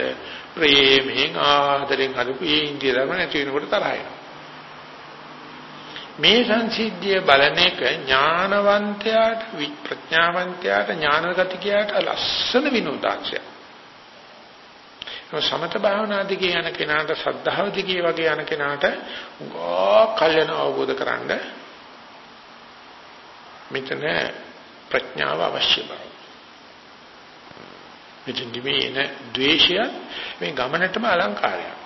ප්‍රේමයෙන් ආදරෙන් හදපු මේ ඉන්දිය ධර්ම නැති වෙනකොට තරහ එනවා. මේ සංසිද්ධිය බලන එක ඥානවන්තයාට ප්‍රඥාවන්තයාට ඥානගතිකයාට ලස්සන විනෝදාංශයක්. සමත භාවනා දිගේ යන කෙනාට සද්ධාව දිගේ වගේ යන කෙනාට ගෝ කල්යන අවබෝධ කරගන්න මෙතන ප්‍රඥාව අවශ්‍ය බව. මෙතන දිමේන ද්වේෂය මේ ගමනටම අලංකාරයක්.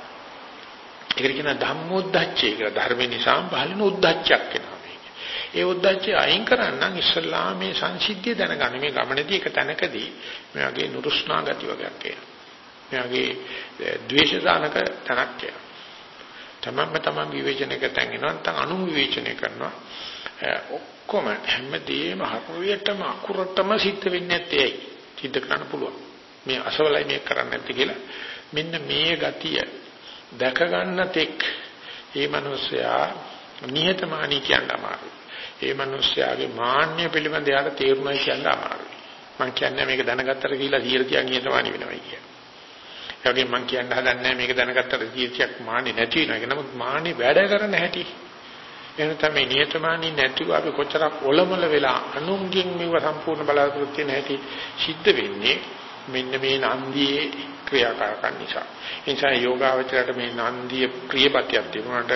ඒකට කියන ධම්මෝද්දච්චය කියලා ධර්ම නිසා පහළන උද්දච්චයක් වෙනවා මේක. ඒ උද්දච්චය අයින් කරන්න ඉස්සල්ලා මේ සංසිද්ධිය දැනගන්න මේ ගමනේදී එක තැනකදී මේ වගේ නුරුස්නා ගති වගේක් එනවා. මේ වගේ ද්වේෂදානක තැනක් එනවා. තමන්ම තමන් විවේචනයක තැන් වෙනවා නැත්නම් අනු විවේචනය කරනවා. ඔක්කොම හැමදේම හරියටම අකුරටම සිද්ධ වෙන්නේ නැත්තේ ඇයි? සිද්ධ කරන්න පුළුවන්. මේ අසවලයි මේ කරන්නේ නැත්තේ කියලා මෙන්න මේ ගතිය දැක ගන්න තෙක් මේ මිනිස්සයා නිහතමානී කියන්න අමාරුයි. ඒ මිනිස්යාගේ මාන්නය පිළිබඳ යාට තේරුණයි කියන්න අමාරුයි. මම කියන්නේ මේක දැනගත්තට කියලා 100 තියන් නිහතමානී වෙනවා කියන්නේ. ඒ වගේම මම කියන්න හදන්නේ මේක දැනගත්තට 100ක් මාන්නේ නැති වෙනවා. ඒක නමුත් මාන්නේ වැඩ කරන හැටි. එහෙනම් තමයි නිහතමානී නැතිව අපි කොච්චරක් ඔලමුල වෙලා අනුන්ගෙන් මේව සම්පූර්ණ බලාපොරොත්තු වෙන හැටි සිද්ධ වෙන්නේ මෙන්න මේ නන්දියේ ක්‍රියාකාරකම් නිසා. ඒ නිසා යෝගාවචරයට මේ නන්දිය ප්‍රියපතියක් තිබුණාට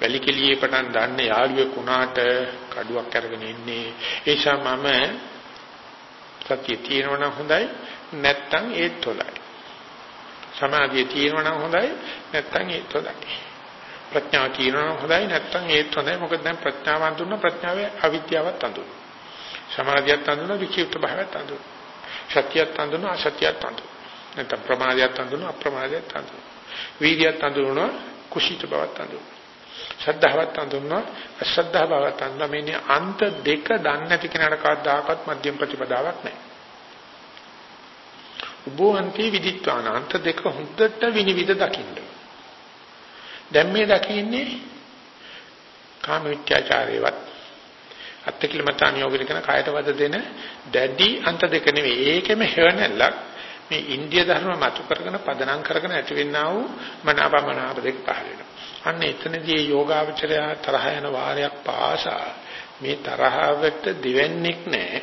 වැලිකෙලියේ පටන් ගන්න යාළුවෙක් වුණාට කඩුවක් අරගෙන ඉන්නේ. ඒ නිසා මම සතිය තියෙනවා හොඳයි නැත්තම් ඒත් හොඳයි. සමාධිය තියෙනවා නම් හොඳයි නැත්තම් ඒත් හොඳයි. ප්‍රඥාව තියෙනවා නම් හොඳයි නැත්තම් ඒත් හොඳයි. මොකද දැන් ප්‍රඥාව අඳුන ප්‍රඥාවේ අවිද්‍යාවත් අඳුන. සමාධියත් අඳුන විචිත්ත භාවයත් අඳුන. සත්‍යයත් අඳුන අසත්‍යයත් අඳුන. නැත්නම් ප්‍රමාදයත් අඳුන අප්‍රමාදයත් අඳුන. වීර්යයත් අඳුන කුසීත බවත් අඳුන. ශ්‍රද්ධාවත් අඳුන අශ්‍රද්ධා බවත් අඳුන මේ අන්ත දෙක දන්නේ නැති කෙනාට කවදාකවත් මධ්‍යම ප්‍රතිපදාවක් නැහැ. උභවන්ති විදිත්වාන අන්ත දෙක හොඳට විනිවිද දකින්න. දැන් මේ දකින්නේ කාම විත්‍යාචාරේවත් අත්තිකිලමතාන යෝගින කරන කායට වද දෙන දැඩි අන්ත දෙක නෙවෙයි. ඒකෙම හේවණල්ලක් මේ ඉන්දිය ධර්ම මතු කරගෙන පදනම් කරගෙන ඇතිවෙනා වූ මනාපමනාප දෙක පහළ වෙනවා. අන්න එතනදී යෝගාවචරය තරහ යන වාරයක් පාසා මේ තරහවට දෙවන්නේක් නැහැ.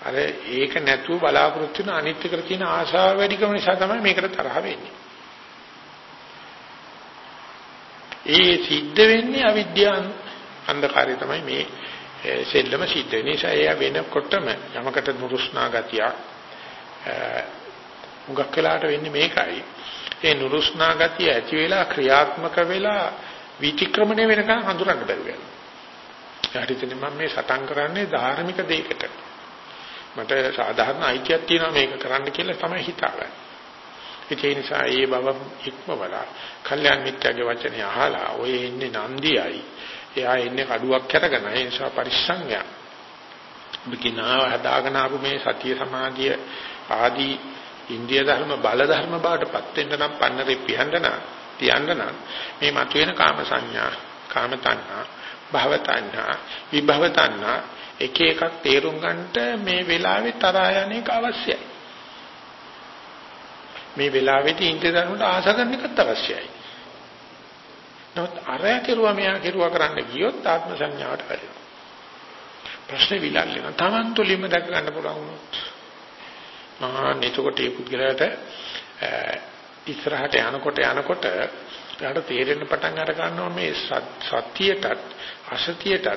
අර ඒක නැතුව බලාපොරොත්තු වෙන අනිත් එකට තියෙන ආශාව වැඩිකම නිසා තමයි මේකට තරහ වෙන්නේ. ඒ සිද්ධ වෙන්නේ අවිද්‍යාව අන්ධකාරය තමයි මේ සෙල්ලම සිද්ධ වෙන්නේ. නිසා එයා වෙනකොටම යමකට නුරුස්නා ගතියක් උගක් වෙලාට වෙන්නේ මේකයි. ඒ නුරුස්නා ගතිය ඇති වෙලා ක්‍රියාත්මක වෙලා විතික්‍රමණය වෙනකන් හඳුරන්න බැරුව යනවා. ඊට මම මේ සටන් කරන්නේ ධාර්මික දෙයකට. මට සාධාරණ අයිතියක් තියෙනවා මේක කරන්න කියලා තමයි හිතාගන්නේ. ඒ නිසා ඒ බව ඉක්මවලා කල්යාණ මිත්‍යාගේ වචනේ අහලා ඔය ඉන්නේ නන්දියයි. එයා ඉන්නේ කඩුවක් කරගෙන ඒ නිසා පරිස්සම්ය. බිකිනාව හදාගෙන ආපු මේ සතිය සමාධිය ආදී ඉන්දිය ධර්ම බල ධර්ම බවටපත් වෙන්න නම් පන්නරේ පියන්න නම් තියන්න නම් මේ මතුවෙන කාම සංඥා කාම තණ්හා භව තණ්හා විභව තණ්හා එක එකක් තේරුම් ගන්නට මේ වෙලාවේ තරහා යන එක අවශ්‍යයි මේ වෙලාවේදී ඉන්දිය ධර්මයට ආස කරන එකත් අවශ්‍යයි නමුත් අරය කෙරුවා මෙයා කෙරුවා කරන්න ගියොත් ආත්ම සංඥාවට වැටෙනවා. ප්‍රශ්නේ විලල් වෙනවා Taman තුලින්ම දැක ගන්න පුළුවන් වුණොත්. ආ එතකොට මේ පුද්ගලයාට ඉස්සරහට යනකොට යනකොට එයාට තේරෙන්න පටන් අර ගන්නවා මේ සත්‍යයටත් අසතියටත්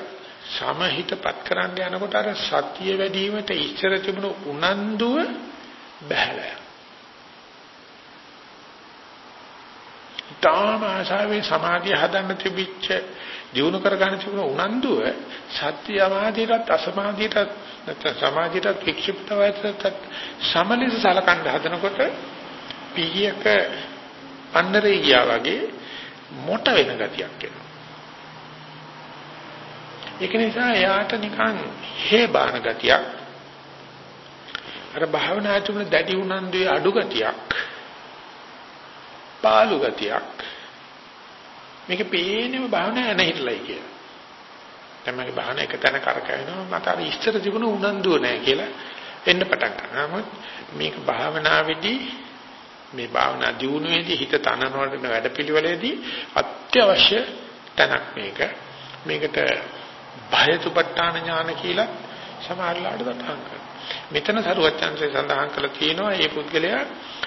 සමහිතපත් කරන්න යනකොට අර සත්‍ය වැඩිවීමට ඉස්සර තිබුණු උනන්දුව බහැලා තාම ආශාවේ සමාධිය හදන්න තිබිච්ච දිනු කර ගන්න තිබුණ උනන්දුව සත්‍ය සමාධියටත් අසමාධියටත් නැත්නම් සමාධියටත් වික්ෂිප්තවයටත් සමලිස සලකන්න හදනකොට පීයක පන්නරේ ගියා වගේ මොට වෙන ගතියක් එනවා. ඒක නිසා එයාට නිකන් හේබාන ගතියක් අර භාවනා තුන දැඩි උනන්දුවේ අඩු ගතියක් පාළු ගතියක් මේක පේන්නේම භාවනා නැහිටලයි කියලා. තමයි භාවනා එක තැන කරකවෙනවා මට අර ඉස්තර තිබුණ උනන්දුව නැහැ කියලා එන්න පටන් ගන්නවා. නමුත් මේක භාවනාවේදී මේ භාවනා දියුණුවේදී හිත තනනවන වැඩපිළිවෙලේදී අත්‍යවශ්‍ය තැනක් මේක. මේකට භයතුපට්ඨාන ඥාන කියලා සමහරලාට දතහන් කරනවා. මෙතන සරුවච්චන්සේ සඳහන් කළ තියෙනවා මේ පුද්ගලයා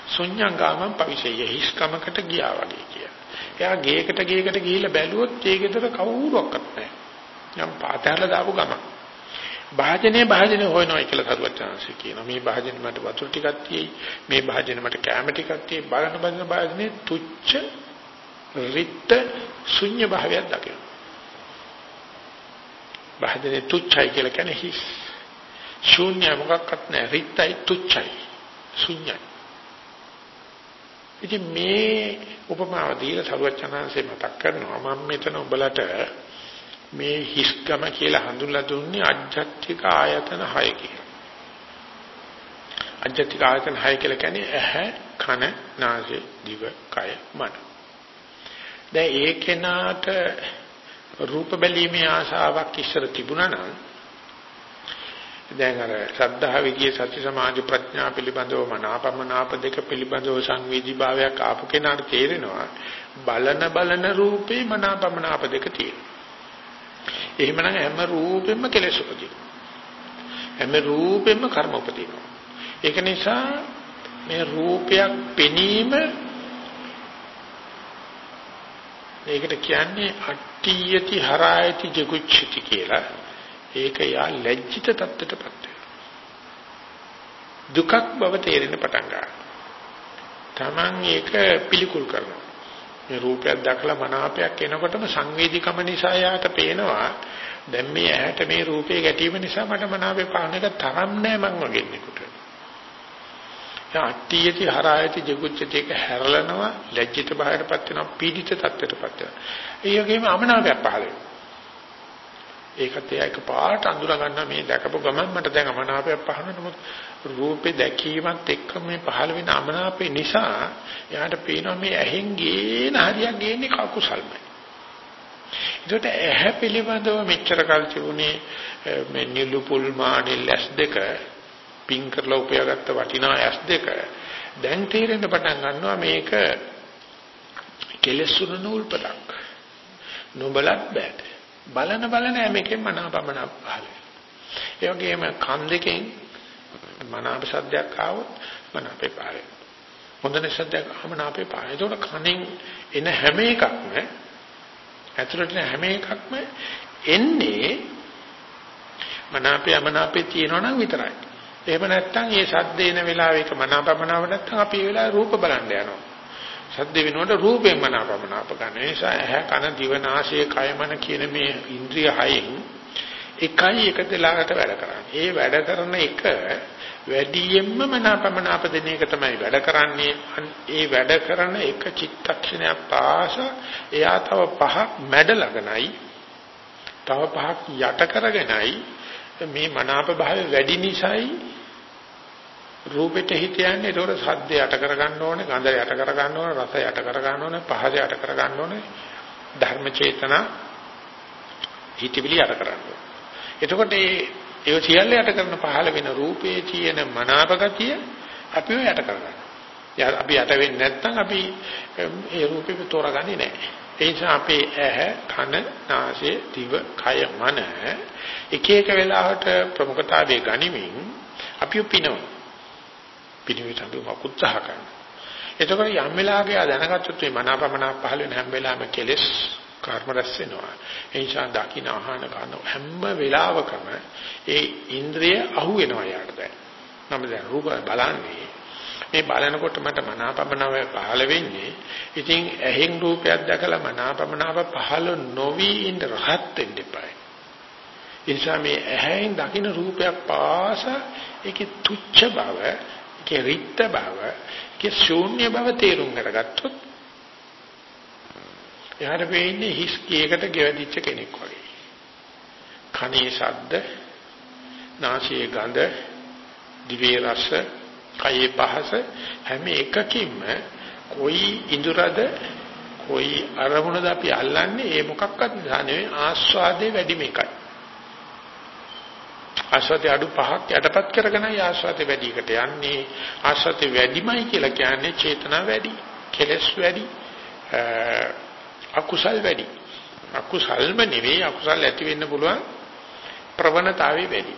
ශුන්‍යංගාමං පවිසෙය හිස්කමකට ගියා වගේ කියලා. එයා ගේකට ගේකට ගිහිල්ලා බැලුවොත් ඒ ගෙදර කවුරුවක්වත් නැහැ. යම් පාතහැරලා දාපු ගමන්. භාජනයේ භාජනය හොයනවා කියලා සරුවච්චන්සේ කියනවා. මේ භාජනේ මට වතුර ටිකක් තියෙයි. මේ භාජනේ මට කැම ටිකක් තියෙයි. බලන බලන භාජනේ තුච්ච රිත්ත ශුන්‍ය භාවයක් දකිනවා. භාජනේ තුච්චයි කියලා කියන්නේ හිස්. ශූන්‍ය මොකක්වත් නැහැ. රිත්යි තුච්චයි. ශුන්‍යයි. ඉතින් මේ උපමාව දීලා සරුවචනාංශේ මතක් කරනවා මම මෙතන උඹලට මේ හිස්කම කියලා හඳුන්ලා දුන්නේ අජ්ජත්තික ආයතන 6 කියලා. අජ්ජත්තික ආයතන 6 කියලා කියන්නේ ඇහැ, කන, නාසය, දිව, කය, මන. දැන් ඒ කෙනාට රූප බැලීමේ ආසාවක් ඉස්සර තිබුණා නම් දැන් අර ශ්‍රද්ධා විදියේ සති සමාධි ප්‍රඥා පිළිබඳව මනාපමනාප දෙක පිළිබඳව සංවේදී භාවයක් ආපු කෙනාට තේරෙනවා බලන බලන රූපේ මනාපමනාප දෙක තියෙනවා. එහෙමනම් හැම රූපෙම කෙලෙස් උපදිනවා. හැම රූපෙම කර්ම උපදිනවා. ඒක නිසා මේ රූපයක් පෙනීම ඒකට කියන්නේ අට්ඨියති හරායති ජගුච්ඡති කියලා. ඒක යා ලැජ්ජිත තත්ත්වයටපත් දුකක් බව තේරෙන පටන් ගන්නවා. Taman ඒක පිළිකුල් කරනවා. මේ රූපයක් දැකලා මනාපයක් එනකොටම සංවේදීකම නිසා යාට පේනවා දැන් මේ ඇහැට මේ රූපේ ගැටීම නිසා මට මනාපේ පාන එක තරම් නෑ මං වගේ කෙනෙකුට. අට්ටියති හරායති ජගුච්චති එක හැරලනවා ලැජ්ජිත භාවයටපත් වෙනවා පීඩිත තත්ත්වයටපත් වෙනවා. ඒ වගේම අමනාපයක් පහළ වෙනවා. ඒකත් ඒක පාට අඳුර ගන්න මේ දැකපු ගමන් මට දැන් අමනාපයක් පහළ නමුත් රූපේ දැකීමත් එක්ක මේ පහළ වෙන අමනාපේ නිසා එයාට පේනවා මේ ඇහෙන් ගේන හරියක් ගේන්නේ කකුසල්මයි. ඒකට ඇහැ පිළිබඳව මෙච්චර කල් තිබුණේ මේ නිලු පුල් මානෙල් ඇස් දෙක පින් කරලා උපයාගත්ත වටිනා ඇස් දෙක දැන් තේරෙන්න පටන් ගන්නවා මේක කෙලෙසුන නූල්පතක්. නොබලත් බෑ. බලන බලන හැම එකෙන් මනාපමන පහල ඒ වගේම කන් දෙකෙන් මනාප සද්දයක් ආවොත් මනාපේ පාරේ හොඳ නිසද්දයක් ආවම නාපේ පාරේ ඒකට කනෙන් එන හැම එකක්ම ඇතුළට හැම එකක්ම එන්නේ මනාපේ අමනාපේ තියෙනවා නම් විතරයි. එහෙම නැත්නම් මේ සද්ද එන වෙලාවේ ඒක මනාපමනාව නැත්නම් අපි ඒ වෙලාවේ රූප බලන්න යනවා. සද්ද වෙනකොට රූපයෙන් මනාපමනාප ගන්න. ඒ නිසා ඇහැ කන දිව නාසය කය මන කියන මේ ඉන්ද්‍රිය හයෙන් එකයි එක දෙලාකට වැඩ කරන්නේ. ඒ වැඩ කරන එක වැඩියෙන්ම මනාපමනාප දෙන එක තමයි වැඩ කරන්නේ. ඒ වැඩ කරන එක චිත්තක්ෂණයක් පාස එයා තව පහක් මැඩලගෙනයි තව පහක් යට කරගෙනයි මේ මනාප භාවය වැඩි නිසායි රූපෙට හිත යන්නේ ඒතකොට සද්ද යට කර ගන්න ඕනේ, ගඳ යට කර ගන්න ඕනේ, රස යට කර ගන්න ඕනේ, පහස යට කර ගන්න ඕනේ, ධර්ම චේතනා හිතවිලි යට කරන්න ඕනේ. එතකොට මේ ඒ සියල්ල යට කරන පහළ වෙන රූපේ තියෙන මනාප ගතිය අපිව යට කරගන්න. අපි යට වෙන්නේ නැත්නම් අපි ඒ රූපෙක තෝරගන්නේ නැහැ. ඒ නිසා අපේ ඇහැ, කන, නාසය, දිව, කය, මන එක එක වෙලාවට ප්‍රමුඛතාවයේ ගනිමින් අපි පිනවනවා. පිළිවෙත හඳුනගන්න උත්සාහ කරනවා. එතකොට යම් වෙලාවක ආ දැනගත්තොත් මේ මනාපමනා පහළ වෙන හැම වෙලාවෙම කෙලෙස් කර්ම රැස් වෙනවා. ඒ නිසා දකින්න ආහන ගන්න හැම වෙලාවකම ඒ ඉන්ද්‍රිය අහු වෙනවා යාට දැන්. නම් දැන් රූප බලන්නේ මේ බලනකොට මට මනාපමනාව පහළ වෙන්නේ. ඉතින් ඇහෙන් රූපයක් දැකලා මනාපමනාව පහළ නොවි ඉන්න රහත් වෙන්න එපා. ඒ නිසා මේ ඇහෙන් දකින්න රූපයක් පාස ඒකේ තුච්ච බව ඒකේ රිත්ත බව, ඒකේ ශූන්‍ය බව තේරුම් අරගත්තොත් එයාට වෙන්නේ හිස් කීයකට ගෙවදිච්ච කෙනෙක් වගේ. කනේ ශබ්ද, නාසයේ ගඳ, දිවේ රස, කයේ පහස හැම එකකින්ම කොයි ඉඳුරද කොයි අරමුණද අපි අල්ලන්නේ ඒ මොකක්වත් නෙවෙයි ආස්වාදේ වැඩි මේකයි. ආශ්‍රතේ අඩු පහක් යටපත් කරගෙනයි ආශ්‍රතේ වැඩිකට යන්නේ. ආශ්‍රතේ වැඩිමයි කියලා කියන්නේ චේතනා වැඩි කෙලස් වැඩි අකුසල් වැඩි. අකුසල්ම නෙවෙයි අකුසල් ඇති වෙන්න පුළුවන් ප්‍රවණතාවය වැඩි.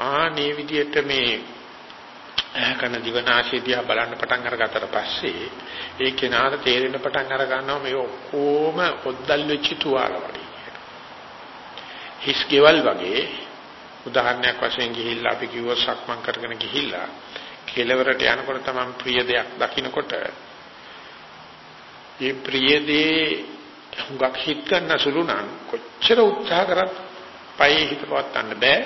ආනේ විදියට මේ කන දිවනාශය බලන්න පටන් අරගත්තට පස්සේ ඒ කෙනාට තේරෙන්න පටන් අර ගන්නවා මේ ඔක්කොම ඔද්දල් වෙච්ච තුවාල වගේ. හිස් ගෙවල් වගේ උදාහරණයක් වශයෙන් ගිහිල්ලා අපි කිව්ව සක්මන් කරගෙන ගිහිල්ලා කෙලවරට යනකොට තමයි ප්‍රිය දෙයක් දකින්නකොට ඒ ප්‍රිය දේ හුඟක් හිත ගන්න සුළු නම් කොච්චර උත්සාහ කරත් පයේ හිත පවත්වන්න බෑ.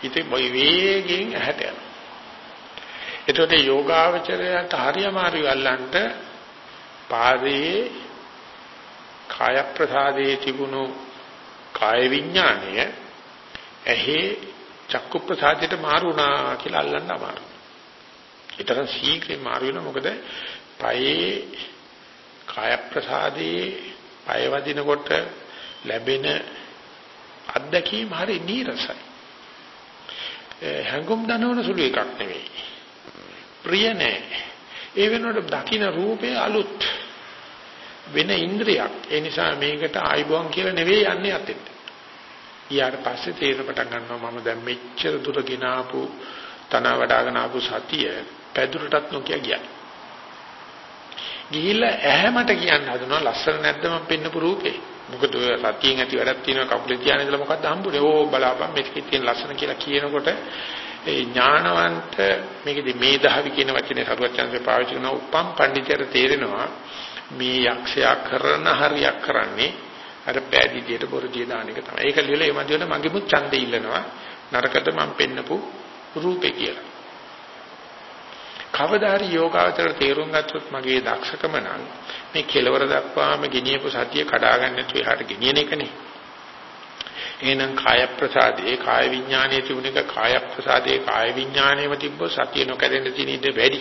හිතේ බොයි වේගෙන් ඇහැට යනවා. එතකොට යෝගාවචරයට හරියමාරු යල්ලන්ට පාදයේ කාය ප්‍රසාදයේ තිබුණු කාය විඥාණය ඇහි චක්කු ප්‍රසාදයට මාරුණා කියලා අල්ලන්න අමාරුයි. ඊතරම් ශීඝ්‍රයෙන් මාරු වෙනවා මොකද පයේ කාය ප්‍රසාදයේ පය වදිනකොට ලැබෙන අත්දැකීම හරි නීරසයි. හැඟුම් දනවන සුළු එකක් නෙවෙයි. ප්‍රිය නැහැ. ඒ වෙනකොට දකින්න රූපේ අලුත් වෙන ඉන්ද්‍රියක්. ඒ නිසා මේකට ආයිබෝන් කියලා නෙවෙයි යන්නේ අතෙන්ට. ඊට පස්සේ තේරෙන පටන් ගන්නවා මම දැන් මෙච්චර දුර ගෙනාපු තන වඩාගෙන ආපු සතිය පැදුරටත් නොකිය ගියා. ගිහිල්ලා ඇහැමට කියන්න හදනවා ලස්සන නැද්ද මම පෙන්නපු රූපේ. මොකද ඔය සතියෙන් ඇති වැඩක් තියෙනවා කකුලේ තියාගෙන ඉඳලා මොකද්ද හම්බුනේ? ඕ බලාපන් මේකේ තියෙන ලස්සන කියලා කියනකොට ඒ ඥානවන්ත මේකෙදි මේ දහවි කියන වචනේ සරුවචන්සේ පාවිච්චි කරන උපම් පඬිතර තේරෙනවා මේ යක්ෂයා කරන හරියක් කරන්නේ අර පෑදීදියට බොරදිය දාන එක තමයි. ඒක ලියලා ඒ මැදියට මගේමුත් ඡන්දේ ඉල්ලනවා නරකට මම පෙන්නපු රූපේ කියලා. කවදා හරි යෝගාවචර තේරුම් ගත්තොත් මගේ දක්ෂකම නම් මේ කෙලවර දක්වාම ගෙනියපු සතිය කඩාගන්න නැතුව එහාට ගෙනියන එකනේ. එහෙනම් කාය ප්‍රසාදේ කාය විඥානයේ තිබුණ එක කාය ප්‍රසාදේ කාය විඥානයේම තිබ්බ සතිය නොකැඩෙන්න තියෙන ඉඩ වැඩි.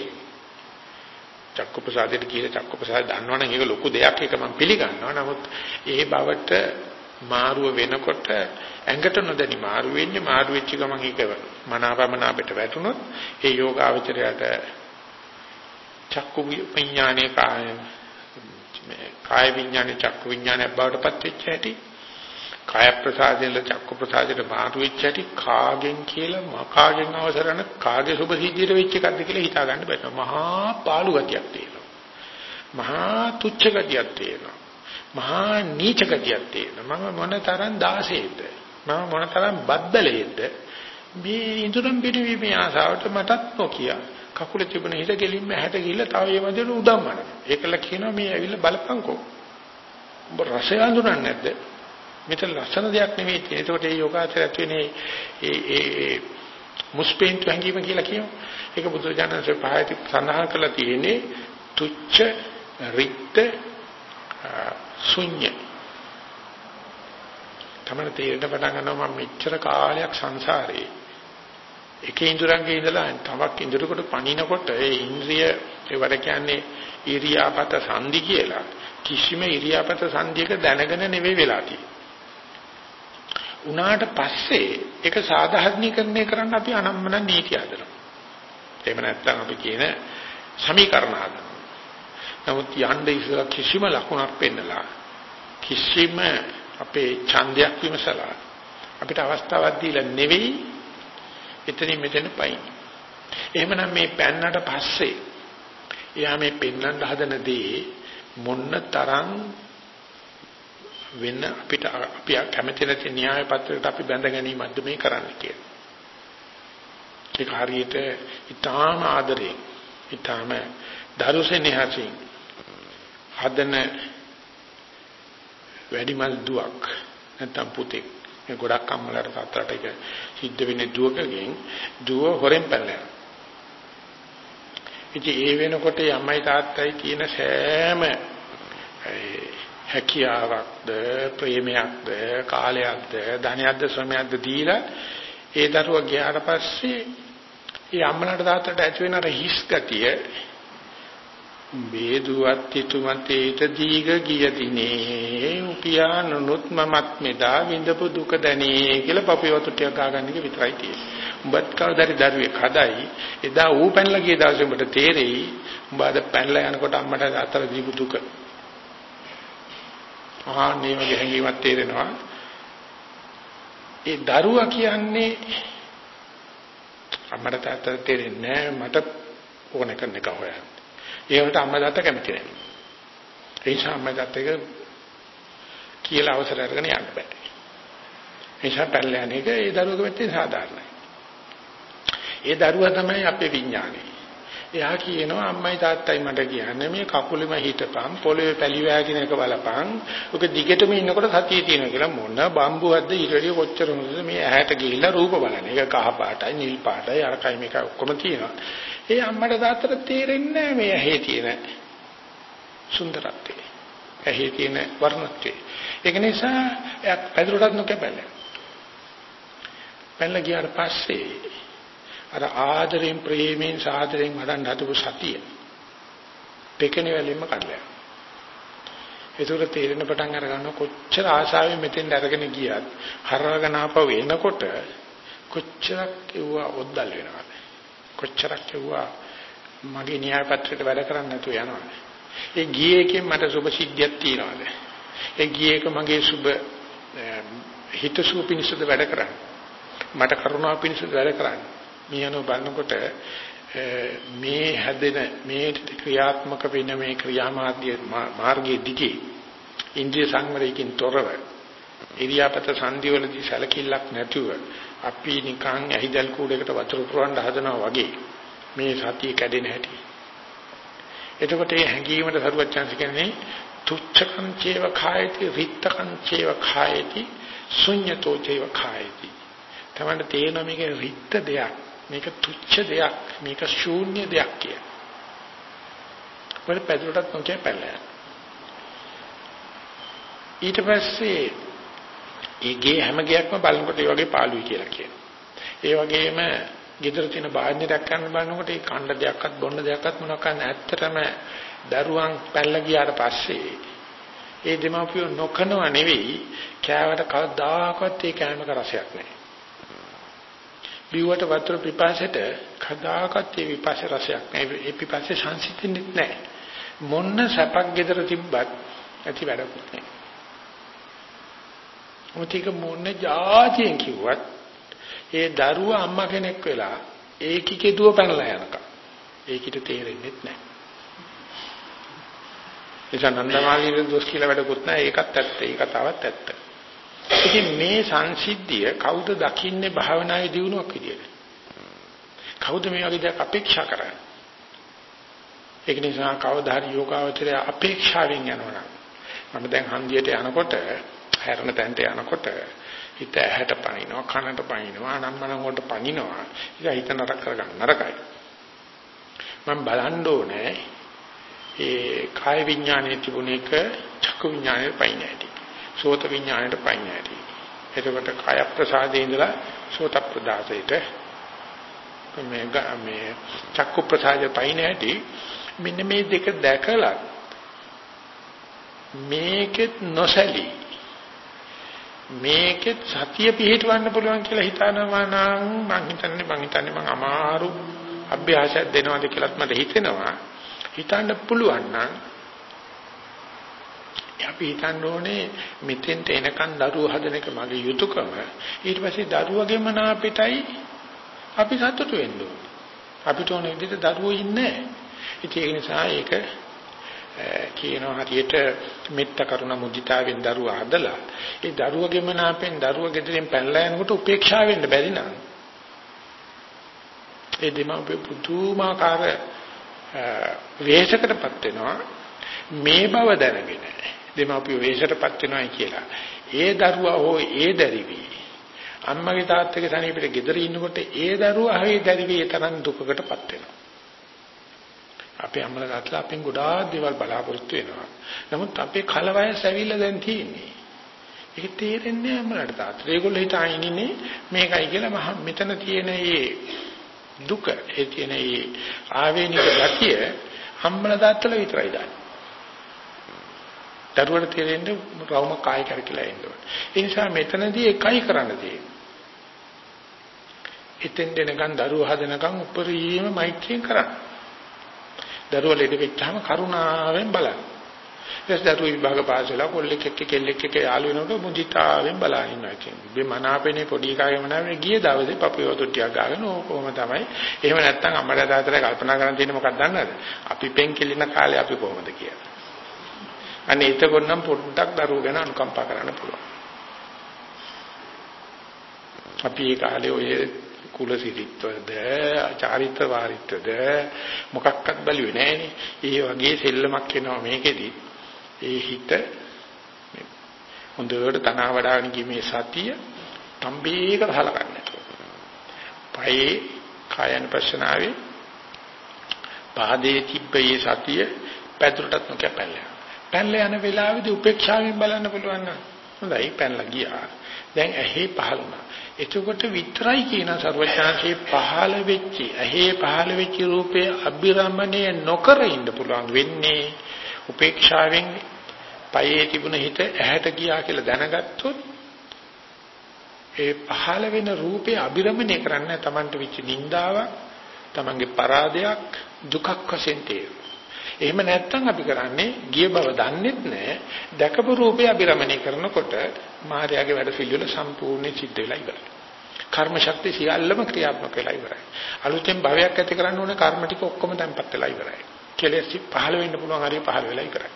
චක්කු ප්‍රසාදයට කියලා චක්කු ප්‍රසාද දන්නවනම් ඒක ලොකු දෙයක් ඒක මම පිළිගන්නවා. නමුත් ඒ බවට මාරුව වෙනකොට ඇඟට නොදැනි මාරු වෙන්නේ මාරු වෙච්ච ගමන් ඒක මනාපමන අපිට වැටුනොත් ඒ යෝගාවචරයට චක්කු විඥානේ කාය කාය විඥානේ චක්කු විඥානේ බවට පත් වෙච්ච හැටි කාය ප්‍රසාදයෙන් චක්කු ප්‍රසාදයට මාරු වෙච්ච හැටි කාගෙන් කියලා කාගෙන් අවසරන කාගේ සුභ සිද්ධියට වෙච්ච එකක්ද කියලා හිතා ගන්න බෑ මහා පාළු ගතියක් තියෙනවා. මහා තුච්ච ගතියක් තියෙනවා. මහා නීච ගතියක් තියෙනවා. මම මොන තරම් දාසෙයිද මම මොන තරම් බද්දලෙයිද මේ ඉදරම් පිටවීමේ ආසාවට මටත් නොකිය. කකුලේ තිබුණ හිත ගෙලින්ම හැට ගිහිල්ලා තව ඒ වදින උදම්මන ඒකල කියනවා මේ ඇවිල්ලා බලපංකෝ. ඔබ රසය අඳුරන්නේ නැද්ද? මෙතන ලස්සන දෙයක් නෙවෙයි තියෙන්නේ. ඒකට ඒ යෝගාචරයත් වෙන්නේ ඒ ඒ මුස්පේන්තු හැංගීම කියලා කියමු. ඒක බුදුරජාණන්සේ පහයති සඳහන් කරලා තියෙන්නේ තුච්ච රික්ත ශුන්‍ය. තමයි තේරෙන්න පටන් ගන්නවා මම මෙච්චර කාලයක් සංසාරේ එක ඉඳුරංගේ ඉඳලා තවක් ඉඳුරකට පණිනකොට ඒ ඉන්ද්‍රිය ඒවට කියන්නේ ඉරියාපත සංදි කියලා කිසිම ඉරියාපත සංදියක දැනගෙන නෙවෙයි වෙලා තියෙන්නේ. උනාට පස්සේ ඒක සාධාරණීකරණය කරන්න අපි අනම්මන නීති හදනවා. එහෙම නැත්නම් අපි කියන සමීකරණ හදනවා. නමුත් යන්න ඉස්සලා කිසිම ලකුණක් පෙන්නලා කිසිම අපේ ඡන්දයක් විමසලා අපිට අවස්ථාවක් දීලා නෙවෙයි එතනින් මෙතන පයින්. එහෙමනම් මේ පෑන්නට පස්සේ එයා මේ පෙන්වන්න හදන දේ මොන්න තරම් වෙන අපිට අපි කැමති නැති න්‍යාය පත්‍රයකට අපි බැඳ ගැනීමක්ද මේ කරන්න කියලා. ඒක හරියට ඊටාම ආදරේ ඊටාම දරුසෙනේ හසින් හදන වැඩිමල් දුවක් නැත්තම් පුතෙක්. මේ ගොඩක් අම්මලාට තාත්තලාට ඒක සිද්ධ වෙන්නේ දුවකගෙන්. දුව හොරෙන් පැනලා ඉතින් ඒ වෙනකොට යම්මයි තාත්තයි කියන සෑම හැකියාවක්ද ප්‍රේමයක්ද කාලයක්ද ධනයක්ද ශ්‍රමයක්ද දීලා ඒ දරුවා ගියාට පස්සේ ඒ අම්මලාට තාත්තට ඇති වෙන අර හිස් ගතිය බේදුවත් හිතුමතේට දීග ගිය දිනේ උපියානුනුත් මමත් මෙදා විඳපු දුක දැනේ කියලා පපියවතු ටික ගාගන්න එක විතරයි තියෙන්නේ. උඹත් කවදාරි දරුවෙක් හදයි එදා ඌ පැනලා ගිය දවසේ උඹට තේරෙයි උඹ අද පැනලා යනකොට අම්මට අතර දීපු දුක. ආන්නේ වගේ හැඟීමක් තේරෙනවා. ඒ දරුවා කියන්නේ අම්මට තාත්තට තේරෙන්නේ නැහැ මට ඕන කරන එක හොයන්න. ඒකට අම්මා තාත්තා කැමති නැහැ. ඒ නිසා අම්මා තාත්තට කියලා අවසර අරගෙන යන්න බෑ. ඒ නිසා පැල්ල යන එක ඒ දරුවගේ පැත්තෙන් සාධාරණයි. ඒ දරුවා තමයි අපේ විඥානේ. එයා කියනවා අම්මයි තාත්තයි මට කියන්නේ මේ කකුලෙම හිටපන් පොළවේ පැලිවැගෙන එක බලපන්. ඔක දිගටම ඉන්නකොට සතිය තියෙනවා කියලා මොන බම්බුවක්ද ඊට වැඩිය කොච්චර මොනද මේ ඇහැට ගිහිල්ලා රූප බලන. ඒක කහ පාටයි නිල් පාටයි අරකයි මේක ඔක්කොම තියෙනවා. ඒ අම්මට තාත්තට තේරෙන්නේ මේ ඇහි තියෙන සුන්දරත්වය. ඇහි තියෙන වර්ණත්වය. ඒක නිසා එයා පැදුරටත් නොකැපෙන්නේ. පැනලා ගියාට පස්සේ අර ආදරෙන් ප්‍රේමයෙන් සාදරෙන් වඩන් හදපු සතිය. පෙකෙන වෙලෙම කඩලා. ඒතර තේරෙන පටන් අර ගන්න කොච්චර ආශාවෙන් මෙතෙන් අරගෙන ගියත් හරවගෙන ආපහු එනකොට කොච්චරක් ඒවා ඔද්දල් වෙනවද? කොච්චරක් ඒවා මගේ න්‍යාය පත්‍රයට වැඩ කරන්නේ නැතුව යනවද? ඒ ගියේ එකෙන් මට සුබ සිද්ධියක් තියනවාද? ඒ ගියේ එක මගේ සුබ හිතසුව පිණිසද වැඩ කරන්නේ? මට කරුණාව පිණිසද වැඩ කරන්නේ? මේ අනුව බලනකොට මේ හැදෙන මේ ක්‍රියාත්මක වෙන මේ ක්‍රියාමාර්ගය මාර්ගයේ දිගේ ඉන්ද්‍රිය සංවරයකින් තොරව ඉරියාපත සංදිවලදී සැලකිල්ලක් නැතුව අපි නිකන් ඇහිදල් කූඩේකට වතුර පුරවන්න හදනවා වගේ මේ සතිය කැඩෙන හැටි. එතකොට මේ හැඟීමට සරුවත් chance කියන්නේ තුච්ඡකං චේව khayati rittකං චේව khayati ශුඤ්ඤතෝ චේව khayati. තමයි තේරෙන මේක රිත්ත දෙයක්. මේක තුච්ඡ දෙයක් මේක ශූන්‍ය දෙයක් කිය. වල පැදුරටත් නොකිය පැල්ලයක්. ඊට පස්සේ ඒගේ හැම ගියක්ම බලනකොට ඒ වගේ පාළුයි කියලා කියනවා. ඒ වගේම ගෙදර තියෙන බාහිරයක් ගන්න බලනකොට ඒ කණ්ඩ දෙයක්වත් බොන්න දෙයක්වත් මොනවක් නැත්තටම දරුවන් පැල්ල ගියාට පස්සේ ඒ දෙමාපියෝ නොකනව නෙවෙයි කෑවට කවදාකවත් ඒ කෑමක රසයක් නැහැ. බිව්වට වතුර පිපාසයට කදාකත් ඒ විපාස රසයක් නැහැ. ඒ පිපාසය සංසිඳෙන්නේ නැහැ. මොන්න සැපක් gedara තිබ්බත් ඇති වැඩකුත් නැහැ. මොතික මොන්න જાතියෙන් කිව්වත් ඒ දරුවා අම්මා කෙනෙක් වෙලා ඒකිකේ දුව පැනලා යනකම් ඒකිට තේරෙන්නේ නැහැ. එසන් නන්දමාලීගේ දොස් කියලා වැඩකුත් නැහැ. ඒකත් ඇත්ත. ඒ කතාවත් ඇත්ත. ඉතින් මේ සංසිද්ධිය කවුද දකින්නේ භාවනායේ දියුණුවක් විදියට? කවුද මේ වගේ දෙයක් අපේක්ෂා කරන්නේ? ඒක නිසා කවදා හරි යෝගාවචරය අපේක්ෂාවෙන් යනවා මම දැන් හන්දියට යනකොට හැරෙන තැනට යනකොට හිත ඇහැට පනිනවා කනට පනිනවා අනම්මන වලට පනිනවා ඒක හිත නරක කරගන්න නරකයි මම බලන්න ඕනේ ඒ කාය විඥානයේ තිබුණ එක චක්කු විඥානයේ පයින් ඇති සෝත විඥාණයට පයින් ඇති. එතකොට කාය ප්‍රසාදේ ඉඳලා සෝත ප්‍රදාසයට මේ මේ චක්කු ප්‍රසාදේ පයින් ඇති මෙන්න මේ දෙක දැකලා මේකෙත් නොසැලී මේකෙත් සතිය පිහිටවන්න පුළුවන් කියලා හිතනවා නම් මං හිතන්නේ මං හිතන්නේ මං අමාරු අභ්‍යාසයක් දෙනවාද කියලාත් මට හිතෙනවා හිතන්න පුළුවන් නම් අපි හිතන්න ඕනේ මෙතෙන්ට එනකන් දරුවෝ හදන එක මගේ යුතුයකම. ඊට පස්සේ දරුවගේම නාපිටයි අපි සතුටු වෙන්න ඕනේ. අපිට ඕන විදිහට දරුවෝ ඉන්නේ නැහැ. ඒ නිසා ඒක කියනවා හරියට මෙත්ත කරුණ මුදිතාවෙන් දරුවා හදලා ඒ දරුවගේම නාපෙන් දරුව ගෙදරින් පැනලා යනකොට උපේක්ෂා වෙන්න බැරි නම් ඒ දෙමාපිය පුදුමාකාර වේශකටපත් වෙනවා මේ බව දැනගෙන දෙමාපිය වේශයටපත් වෙනවායි කියලා. ඒ දරුවා හෝ ඒ දැරිවි අම්මගේ තාත්තගේ තනියපිට ගෙදර ඉන්නකොට ඒ දරුවා හරි දැරිවි ඒ තරම් දුකකටපත් වෙනවා. අපේ අම්මලා තාත්තලා අපෙන් ගොඩාක් දේවල් බලාපොරොත්තු වෙනවා. නමුත් අපේ කලවයස් ඇවිල්ලා දැන් තියෙන්නේ. ඒක තේරෙන්නේ අම්මලාට තාත්තට. ඒගොල්ලෝ හිතාගෙන ඉන්නේ මේකයි කියලා මහ මෙතන තියෙන මේ දුක, ඒ තියෙන මේ ආවේනික ගතිය අම්මලා තාත්තලා විතරයි දන්නේ. දරුවට තේරෙන්නේ රවුම කායි කරකිලා එන්න ඕනේ. ඒ නිසා මෙතනදී එකයි කරන්න තියෙන්නේ. එතෙන් දෙනකන් දරුව හදනකන් උපරිම මෛත්‍රියෙන් කරන්න. දරුව ලෙඩ වෙච්චාම කරුණාවෙන් බලන්න. ඊට දරුවෝ විභාග පාස් වෙලා කොල්ලෙක් එක්ක කෙල්ලෙක් එක්ක යාළු වෙනකොට මුදිතාවෙන් බලා ඉන්නවා කියන්නේ. මේ මනාපෙනේ පොඩි කාගේ මනාපෙනේ ගිය දවසේ පපුවතු ටිකක් ගාගෙන ඕකම තමයි. එහෙම නැත්නම් අම්මලා තාත්තලා කල්පනා කරන් තියෙන මොකක්ද දන්නවද? අපි පෙන් කෙලින කාලේ අපි කොහොමද කියලා. අනේ එතකොට නම් පොඩ්ඩක් දරුවෝ ගැන අනුකම්පා කරන්න පුළුවන්. අපි ඒ කාලේ ඔය කුල සිරිත්වද චාරිත්‍ර වාරිත්‍රද මොකක්වත් බැලුවේ නෑනේ. ඒ වගේ සෙල්ලමක් එනවා මේකෙදි. ඒ හිත හොඳට තනවා වඩාගෙන ගිමේ සතිය තම්බේකට හලකන්නේ. පයේ කායන ප්‍රශ්නාවේ පාදයේ තිබ්බේ සතිය පැතුරටත් නොකිය පැනලා. පැනලා යන වෙලාවේදී උපේක්ෂාවෙන් බලන්න පුළුවන් නම් හොඳයි පැනලා ගියා. දැන් ඇහි පහළ වුණා. එතකොට විතරයි කියන සර්වඥාන්සේ පහළ වෙච්ච ඇහි පහළ වෙච්ච රූපේ අභිරමණය නොකර ඉන්න පුළුවන් වෙන්නේ උපේක්ෂාවෙන් පයේ තිබුණ හිත ඇහැට ගියා කියලා දැනගත්තොත් ඒ පහළ වෙන රූපේ අභිරමණය කරන්න තමන්ට වෙච්ච නින්දාවක් තමන්ගේ පරාදයක් දුකක් වශයෙන් තේරෙනවා එහෙම නැත්නම් අපි කරන්නේ ගිය බව දන්නෙත් නැහැ. දැකපු රූපේ අබිරමණය කරනකොට මායාවේ වැඩ පිළිවෙල සම්පූර්ණ සිද්ධ වෙලා ඉවරයි. කර්ම ශක්තිය සියල්ලම ක්‍රියාත්මක වෙලා ඉවරයි. අලුතෙන් භවයක් ඇති කරන්න ඕනේ කර්ම ටික ඔක්කොම තැම්පත් වෙලා ඉවරයි. කෙලෙස් පහළ වෙන්න පුළුවන් හරිය පහළ වෙලා ඉවරයි.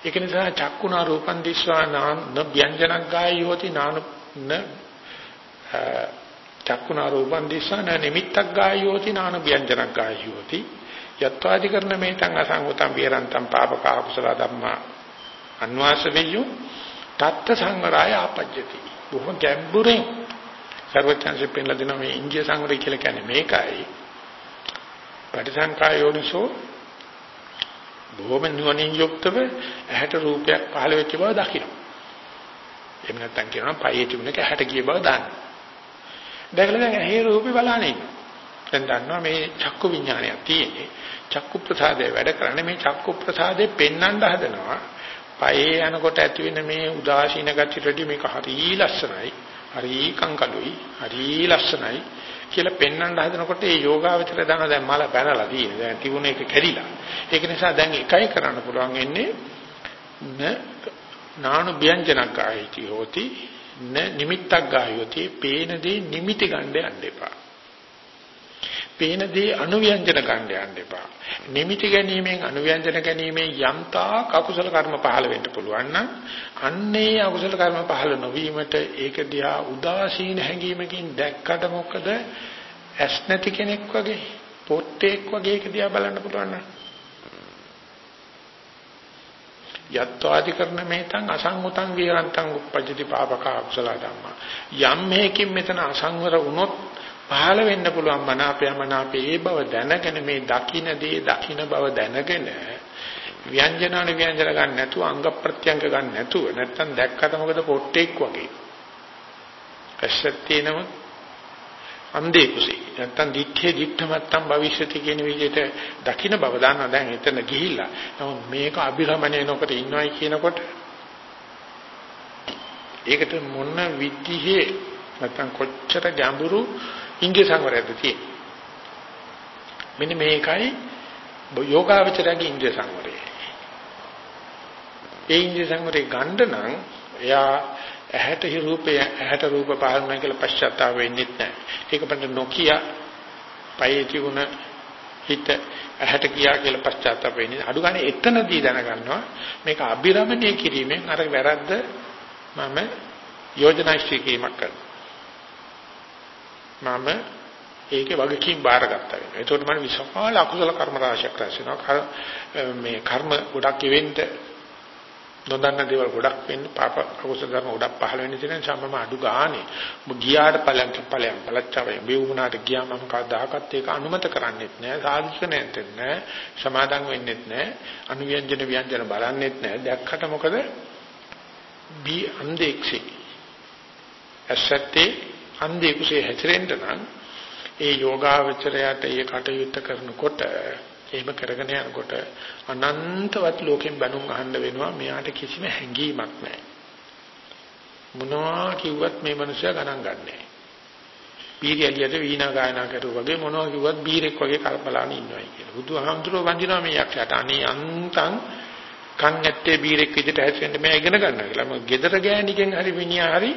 ඒක නිසා චක්කුණා රූපන් දිස්වා නාන ව්‍යංජනක් ගායි හොති නාන න චක්කුණා රූපන් දිස්වා න නිමිත්තක් ගායි හොති නාන ව්‍යංජනක් ගායි හොති යත්වාදි කරන මේතං අසංගතං විරන්තං පාපක අකුසල ධම්මා අන්වාස වෙයු තත්ත සංවරය ආපජ්ජති බොහොම ගැඹුරින් සර්වඥාන්සේ පෙන්ලා දෙන මේ ඉන්දිය සංවරය කියලා කියන්නේ මේකයි පටිසංකා යෝනිසෝ බොහොම නුවණින් යුක්තව ඇහැට රූපයක් පහළ වෙච්ච බව දකින්න. එහෙම නැත්නම් කියනවා පයේ තිබුණක ඇහැට ගිය බව දාන්න. දැකලා දැන් ඇහි රූපේ බලන්නේ. දැන් දන්නවා මේ චක්කු විඥානයක් තියෙන්නේ. චක්කු ප්‍රසාදේ වැඩ කරන්නේ මේ චක්කු ප්‍රසාදේ පෙන්වන්න හදනවා. පයේ යනකොට ඇති වෙන මේ උදාසීන ගතියටදී මේක හරි ලස්සනයි. හරි කංකලුයි. හරි ලස්සනයි කියලා පෙන්වන්න හදනකොට ඒ යෝගාවචර දන දැන් මල පැනලා තියෙන. දැන් තිබුණ එක කැඩිලා. ඒක නිසා දැන් එකයි කරන්න පුළුවන් වෙන්නේ න නානු ව්‍යංජනක් ආයිති හොති න නිමිත්තක් ගායෝති පේන දේ නිමිති ගන්න යන්න එපා. පේන දේ අනුව්‍යංජන ගන්න යන්න එපා. නිමිති ගැනීමෙන් අනුව්‍යංජන ගැනීමෙන් යම්තා අකුසල කර්ම පහළ වෙන්න පුළුවන් නම් අන්නේ අකුසල කර්ම පහළ නොවීමට ඒක දිහා උදාසීන හැඟීමකින් දැක්කට මොකද? ඇස් නැති කෙනෙක් වගේ පොට්ටෙක් වගේ ඒක දිහා බලන්න පුළුවන් නම්. යත්වාදි කරන මේතං අසංගතං විරන්තං උපජ්ජති පාපක අකුසල ධම්මා. යම් මේකින් මෙතන අසංවර වුණොත් පහළ වෙන්න පුළුවන් මනාපය මනාපේ ඒ බව දැනගෙන මේ දකින්න දේ දකින්න බව දැනගෙන ව්‍යංජනාන ව්‍යංජන ගන්න නැතුව අංග ප්‍රත්‍යංග ගන්න නැතුව නැත්තම් දැක්කට මොකද පොට්ටෙක් වගේ. ඇස්සත්තේනම අන්දේ කුසී. නැත්තම් දිත්තේ දිත්තමත්තම් භවිෂ්‍යති කියන විදිහට දකින්න බව දන්නා. දැන් එතන ගිහිල්ලා. නමුත් මේක අභිරමණය නොකර ඉන්නවයි කියනකොට ඒකට මොන විදිහේ නැත්තම් කොච්චර ගැඹුරු ඉන්ද්‍රිය සංවරයක්ද තියෙන්නේ. මෙන්න මේකයි යෝගාවචරයේ ඉන්ද්‍රිය සංවරය. ඒ ඉන්ද්‍රිය සංවරය ගන්න නම් එයා ඇහැට රූපය ඇහැට රූප පහළ නැහැ කියලා පශ්චාත්තාප වෙන්නේ නැහැ. ඒක බඳ නොකිය පයේ තිබුණ හිත ඇහැට ගියා කියලා පශ්චාත්තාප වෙන්නේ. අඩු ගන්න එතනදී දැනගන්නවා මේක අභිරමණය කිරීමෙන් අර වැරද්ද මම යෝජනා ශ්‍රීකීමක් කරනවා. මම ඒකේ වගකීම් බාරගත්තා වෙනවා. ඒතකොට මම විශාල අකුසල කර්ම රාශියක් රැස් වෙනවා. මේ කර්ම ගොඩක් ඉවෙන්න නොදන්න දේවල් ගොඩක් වෙන්න පාප අකුසල ධර්ම ගොඩක් පහළ වෙන්න තියෙන නිසා මම අඩු ගානේ. ගියාට ඵලයන් ඵලයන් පළච්චාවේ මේ වුණාට ගියා මම කවදාකවත් ඒක අනුමත කරන්නේත් නෑ. සාධික නැත්තේ නෑ. සමාදම් වෙන්නෙත් නෑ. අනුව්‍යංජන ව්‍යංජන බලන්නෙත් නෑ. දැක්කට මොකද? බී අන්දේක්ෂි. ඇසත්තේ අන්ධේ කුසේ හැතරෙන්න නම් ඒ යෝගාවචරයට ඒ කටයුත්ත කරනකොට එහෙම කරගෙන යනකොට අනන්තවත් ලෝකෙන් බණුන් අහන්න වෙනවා මෙයාට කිසිම හැඟීමක් නැහැ. මොනවා කිව්වත් මේ මනුස්සයා ගණන් ගන්නෑ. බීරියලියට වීණා ගායනා කරුවා වගේ මොනවා කිව්වත් බීරෙක් වගේ කල්පලාන ඉන්නවයි කියලා. බුදුහාමුදුරුවෝ වඳිනවා මේ යක්ෂයාට. අනේ අන්තං කන් ඇත්තේ බීරෙක් විදිහට හැසිරෙන්න මම ඉගෙන ගන්නවා කියලා. මම gedara ගෑණිකෙන් හරි මිනිහා හරි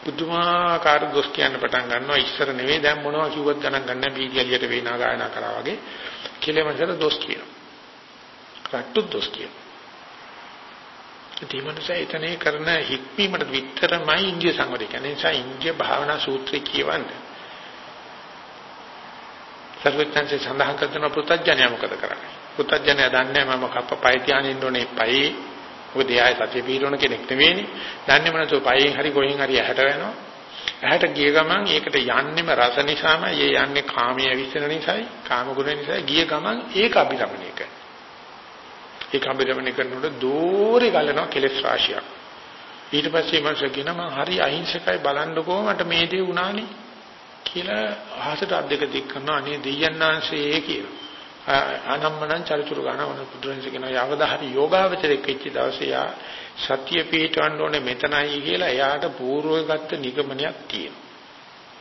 පුදුමාකාර දොස් කියන්න පටන් ගන්නවා. ඉස්සර නෙවෙයි දැන් මොනවා කිව්වත් ගණන් ගන්න බීජලියට වේනා ගායනා කරා වගේ කියලා මනසට දොස් කියනවා. රට්ටු දොස් කියනවා. ඉතිමනසයි එතනේ කරන හික්මීමට විතරමයි ඉන්දිය සංවරය කියන්නේ. නිසා ඉන්දිය භාවනා සූත්‍රය කියවන්නේ. සර්වඥාන්සේ සඳහන් කරන පුතඥය මොකද කරන්නේ? පුතඥය දන්නේ මම කප්ප පය තියාගෙන ඕනේ පයේ. මොකද එයා සතිය පිරවන කෙනෙක් නෙවෙයිනේ. දන්නේ මොනවද පයෙන් හරි කොහෙන් හරි ඇහැට වෙනවා. ඇහැට ගිය ගමන් ඒකට යන්නෙම රස නිසාමයි. ඒ යන්නේ කාමයේ විශ්න නිසායි, කාම ගුණ නිසායි. ගිය ගමන් ඒක අභිරමණය කරනවා. ඒක අභිරමණය කරනකොට දෝරේ ගලනවා කෙලෙස් රාශියක්. ඊට පස්සේ මම කියනවා මම හරි අහිංසකයි බලන්නකෝ මට මේ දේ වුණානේ කියලා අහසට අත් දෙක දික් කරනවා අනේ දෙයයන්ාංශයේ කියලා. අනම්මනම් චරිචුරු ගන්න ඕන පුදුරන්සේ කියන යවදා හරි යෝගාවචරෙක් වෙච්ච දවසේ යා සත්‍ය පිටවන්න ඕනේ මෙතනයි කියලා එයාට පූර්වගත නිගමනයක් තියෙනවා.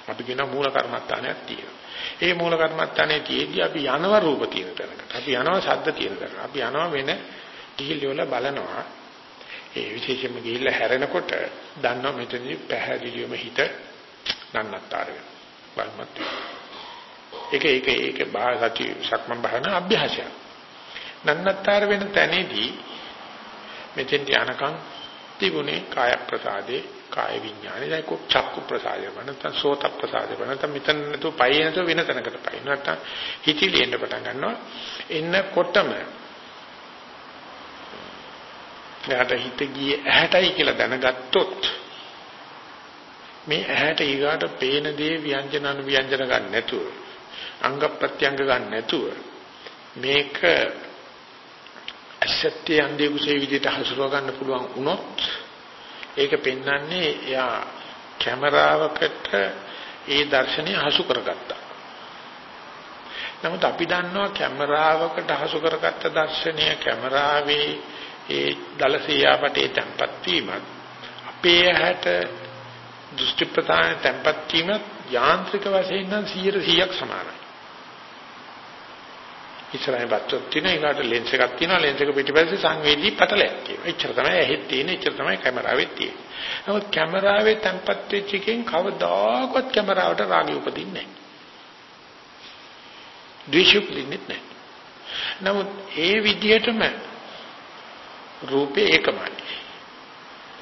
අපි කියන මූල කර්මස්ථානයක් තියෙනවා. ඒ මූල කර්මස්ථානයේ තියේදී අපි යනවා රූප තියෙන තැනකට. අපි යනවා ශබ්ද තියෙන තැනකට. අපි යනවා වෙන කිහිල් වල බලනවා. ඒ විශේෂයෙන්ම ගිහිල්ලා හැරෙනකොට දන්නවා මෙතනදී පැහැදිලිවම හිත නන්නත්තර වෙනවා. බලමත්. ඒක ඒක ඒක බාහසති සක්මන් බහන අභ්‍යාසයක්. නන්නත්තර වෙන තැනේදී මෙතෙන් යනකම් තිබුණේ කාය ප්‍රසාදේ කාය විඥානේ. දැන් කො චක්කු ප්‍රසාදය නැත්නම් සෝත ප්‍රසාදය නැත්නම් මෙතන නැතුව පයේ නැතුව වෙන තැනකට පයි. නැත්නම් හිතිලියෙන්න පටන් ගන්නවා. එන්නකොටම එයාට හිත ගියේ ඇහැටයි කියලා දැනගත්තොත් මේ ඇහැට ඊගාට පේන දේ ව්‍යංජන අනු ව්‍යංජන ගන්න නැතුව අංග ප්‍රත්‍යංග ගන්න නැතුව මේක අසත්‍ය අන්දේ කුසේ විදිහට හසුරව ගන්න පුළුවන් වුණොත් ඒක පෙන්වන්නේ එයා කැමරාවකට ඒ දර්ශනය හසු කරගත්තා. නමුත් අපි දන්නවා කැමරාවකට හසු කරගත්ත දර්ශනය කැමරාවේ ඒ දලසියාපටේ තැම්පත් වීමත් අපේ ඇහැට දෘෂ්ටි ප්‍රධාන තැම්පත් වීමත් යාන්ත්‍රික වශයෙන් නම් 100%ක් සමානයි. ඉස්සරහින් බත්තොත් තියෙන එකට ලෙන්ස් එකක් තියෙනවා ලෙන්ස් එක පිටිපස්සේ සංවේදී පටලයක් තියෙනවා. එච්චර තමයි ඇහෙත් තියෙන්නේ එච්චර තමයි කැමරාවෙත් තියෙන්නේ. නමුත් කැමරාවේ තැම්පත් වෙච්ච එකෙන් කවදාකවත් කැමරාවට රාගය උපදින්නේ නැහැ. ද්වේෂ උපදින්නේ නැහැ. නමුත් ඒ විදිහටම රූපේ ඒකමයි.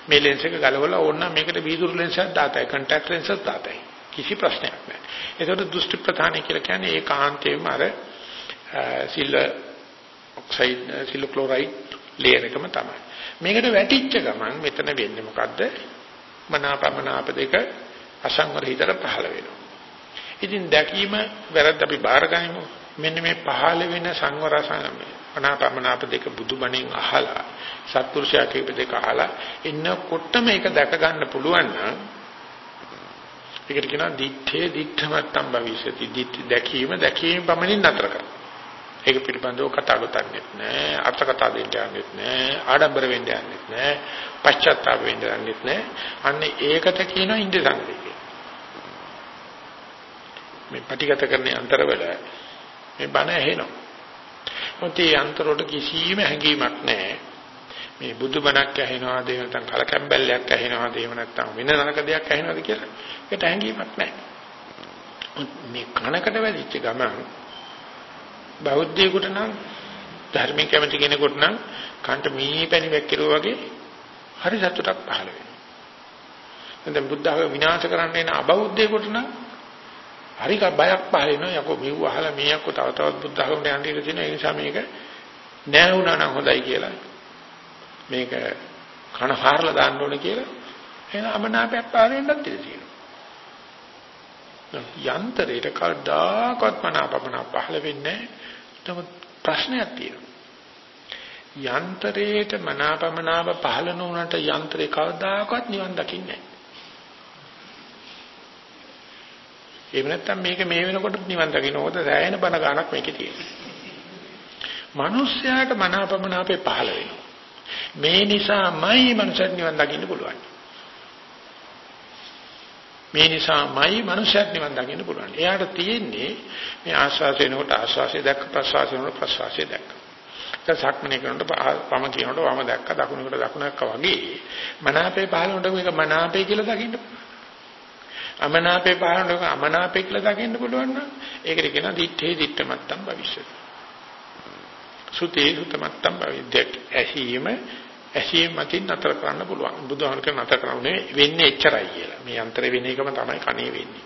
මේ ලෙන්ස් එක ගලවලා ඕනනම් මේකට වීදුරු ලෙන්ස් එකක් දාතයි කන්ටැක්ට් ලෙන්ස් එකක් දාතයි. කිසි ප්‍රශ්නයක් නැහැ. ඒකට දෘෂ්ටි ප්‍රධානයි කියලා කියන්නේ ඒකාන්තයෙන්ම අර silver oxide silver chloride layer එකම තමයි. මේකට වැටිච්ච ගමන් මෙතන වෙන්නේ මොකද්ද? මනාපමනාප දෙක අසංවර හිතට පහළ වෙනවා. ඉතින් දැකීම වැරද්ද අපි බාරගනිමු. මෙන්න මේ පහළ වෙන සංවර මනාපමනාප දෙක බුදුබණෙන් අහලා සත්පුරුෂයා කියප දෙක අහලා එන්නකොට මේක දැක ගන්න පුළුවන් නම් ඒකට කියනවා දිත්තේ දිත්තමත්තම් භවිෂති දිත් දැකීම දැකීම පමණින් නතර කරනවා. ඒක පිළිබඳව කතා ගොතන්නෙත් නෑ අර්ථ කතා දෙන්න යන්නෙත් නෑ ආඩම්බර වෙන්න යන්නෙත් නෑ පශ්චාත්තාප වෙන්න යන්නෙත් නෑ. අන්න ඒකට කියනවා ඉන්ද්‍ර සංවේගය. මේ පිටිගත කරන අන්තරවල මේ බණ ඇහෙනවා. මොකද මේ අන්තරවල කිසිම හැඟීමක් නෑ. මේ බුදුබණක් ඇහෙනවාද එහෙම නැත්නම් කලකැම්බැල්ලයක් ඇහෙනවාද එහෙම නැත්නම් වෙන නරක දෙයක් ඇහෙනවාද කියලා ඒකට හැඟීමක් නෑ. මේ කනකට වැදිච්ච ගමන් බෞද්ධයෙකුට නම් ධර්මයෙන් කැමති කෙනෙකුට නම් කන්ට මී පැණි වැක්කිරුවා වගේ හරි සතුටක් පහළ වෙනවා. දැන් බුද්ධහම විනාශ කරන්න එන අබෞද්ධයෙකුට නම් හරි බයක් පහළ වෙනවා. යකෝ මෙව අහලා මේ යකෝ තව තවත් බුද්ධහමට යන්න ඉඩ තියෙන නිසා මේක නෑ වුණා නම් හොඳයි කියලා. මේක කන හාරලා දාන්න ඕනේ කියලා එහෙනම් අමනාපයක් පහළ වෙන්නත් ඉඩ තියෙනවා. යන්ත්‍රයට කවදාකවත් මනාපමනා පහළ වෙන්නේ නැහැ. නමුත් ප්‍රශ්නයක් තියෙනවා. යන්ත්‍රයේට මනාපමනාව පහළ නොවුනට යන්ත්‍රේ කවදාකවත් නිවන් දකින්නේ නැහැ. එහෙම නැත්නම් මේක මේ වෙනකොට නිවන් දකින්න ඕකද සෑහෙන බණ ගන්නක් මේකේ තියෙනවා. මිනිස්යාට මනාපමනාපේ පහළ වෙනවා. මේ නිසාමයි මනුෂ්‍යත් නිවන් දකින්න පුළුවන්. මේ නිසාමයි මනුෂ්‍යයෙක් නිවන් දකින්න පුළුවන්. එයාට තියෙන්නේ මේ ආස්වාස වෙනකොට ආස්වාසය දැක්ක ප්‍රසවාස වෙනකොට ප්‍රසවාසය දැක්ක. දැන් සක්මනේ කරනකොට වම කියනකොට වම දැක්ක දකුණකට දකුණ දැක්ක වගේ මනාපේ පහළනකොට මේක මනාපේ කියලා දකින්න අමනාපේ පහළනකොට අමනාපේ කියලා දකින්න පුළුවන් නම් ඒකට කියනවා දිත්තේ දිත්තමත්තම් භවිෂ්‍යති සුතේ සුතමත්තම් භවිද්දක් ඇහිම ඇහිම මතින් නතර කරන්න පුළුවන් බුදුහාම කියන නතර කරන්නේ වෙන්නේ එච්චරයි කියලා මේ අන්තරේ වෙන එකම තමයි කණේ වෙන්නේ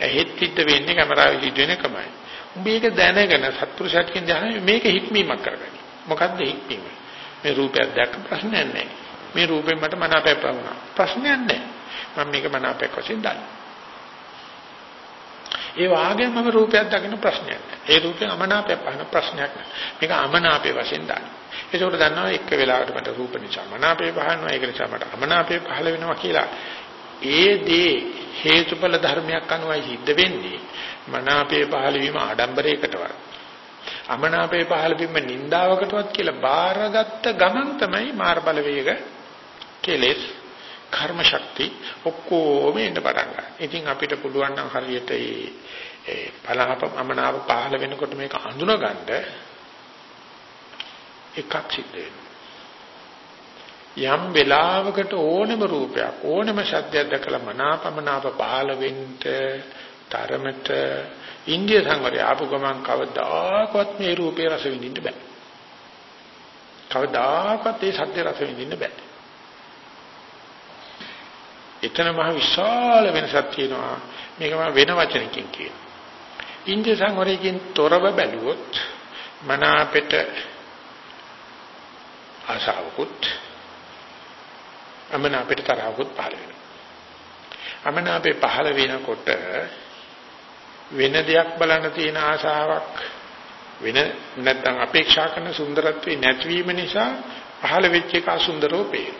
ඇහෙත් සිද්ධ වෙන්නේ කැමරාවේ සිද්ධ වෙන එකමයි උඹ ඒක දැනගෙන සත්පුරුෂයන් කියන දහන මේක හික්මීමක් කරගනි. මොකද්ද හික්මීම? මේ රූපයක් දැක්ක ප්‍රශ්නයක් නැහැ. මේ රූපෙන් මට මනාපයක් වුණා. ප්‍රශ්නයක් නැහැ. මම මේක මනාපයක් වශයෙන් දන්නවා. ඒ වාගේ මම රූපයක් දකින්න ප්‍රශ්නයක් නැහැ. ඒ රූපේ අමනාපයක් පහන ප්‍රශ්නයක් නැහැ. මේක අමනාපේ වශයෙන් දන්නවා. ඒකෝට දන්නවා එක වෙලාවකට මට රූප නිසා මනාපේ පහනවා ඒක නිසා මට අමනාපේ පහළ වෙනවා කියලා. ඒ දේ හේතුඵල ධර්මයක් අනුවයි සිද්ධ වෙන්නේ. මනාපේ පහළ වීම ආඩම්බරයකටවත් අමනාපේ පහළ වීම නින්දාවකටවත් කියලා බාරගත්ත ගමන් තමයි මාර බලවේග කෙලෙස් කර්ම ශක්ති ඔක්කොම එන්න පටන් ගන්න. ඉතින් අපිට පුළුවන් නම් හරියට ඒ පලහප අමනාප පහළ වෙනකොට මේක අඳුනගන්න එකක් සිද්ධ යම් වෙලාවකට ඕනම රූපයක් ඕනම ශබ්දයක් දැකලා මනාපමනාප පහළ වෙන්න තරමට ඉන්දිය සංවරය ආපු ගමන් කවදාකවත් මේ රූපේ රස විඳින්න බෑ. කවදාකවත් ඒ සත්‍ය රස විඳින්න බෑ. එතන මහ විශාල වෙනසක් තියෙනවා. මේක මම වෙන වචනකින් කියනවා. ඉන්දිය සංවරයෙන් තොරව බැලුවොත් මන අපිට ආශාවකුත් අමන අපිට තරහකුත් පහළ වෙනවා. අමන අපේ පහළ වෙනකොට වෙන දෙයක් බලන්න තියෙන ආසාවක් වෙන නැත්නම් අපේක්ෂා කරන සුන්දරත්වේ නැතිවීම නිසා පහළ වෙච්ච එක අසුන්දරෝ පේන.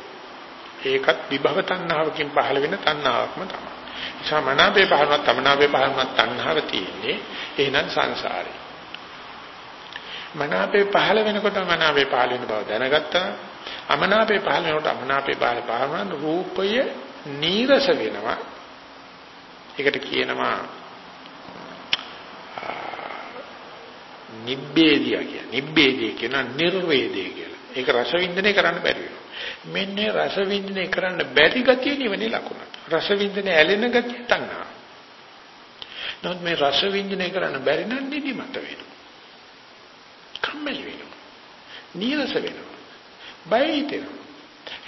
ඒකත් විභව තණ්හාවකින් පහළ වෙන තණ්හාවක්ම තමයි. සමනාපේ පහළවත් තමනාපේ පහළවත් තණ්හාව තියෙන්නේ එහෙනම් සංසාරේ. මනාපේ පහළ වෙනකොට මනාපේ පහළ වෙන බව දැනගත්තා. අමනාපේ පහළ වෙනකොට අමනාපේ පහළ පහළ රූපය නීරස වෙනවා. ඒකට කියනවා නිබ්බේදිය කියන නිබ්බේදිය කියන නිර්වේදය කියලා. ඒක රස වින්දනය කරන්න බැරි වෙනවා. මෙන්න රස වින්දනය කරන්න බැරි ගතිය නිවනේ ලකුණ. රස වින්දනය ඇලෙන ගතිය තණ්හා. නමුත් මේ රස වින්දනය කරන්න බැරි නම් නිදිමත වෙනවා. කම්මැලි වෙනවා. නීරස වෙනවා. බය හිතෙනවා.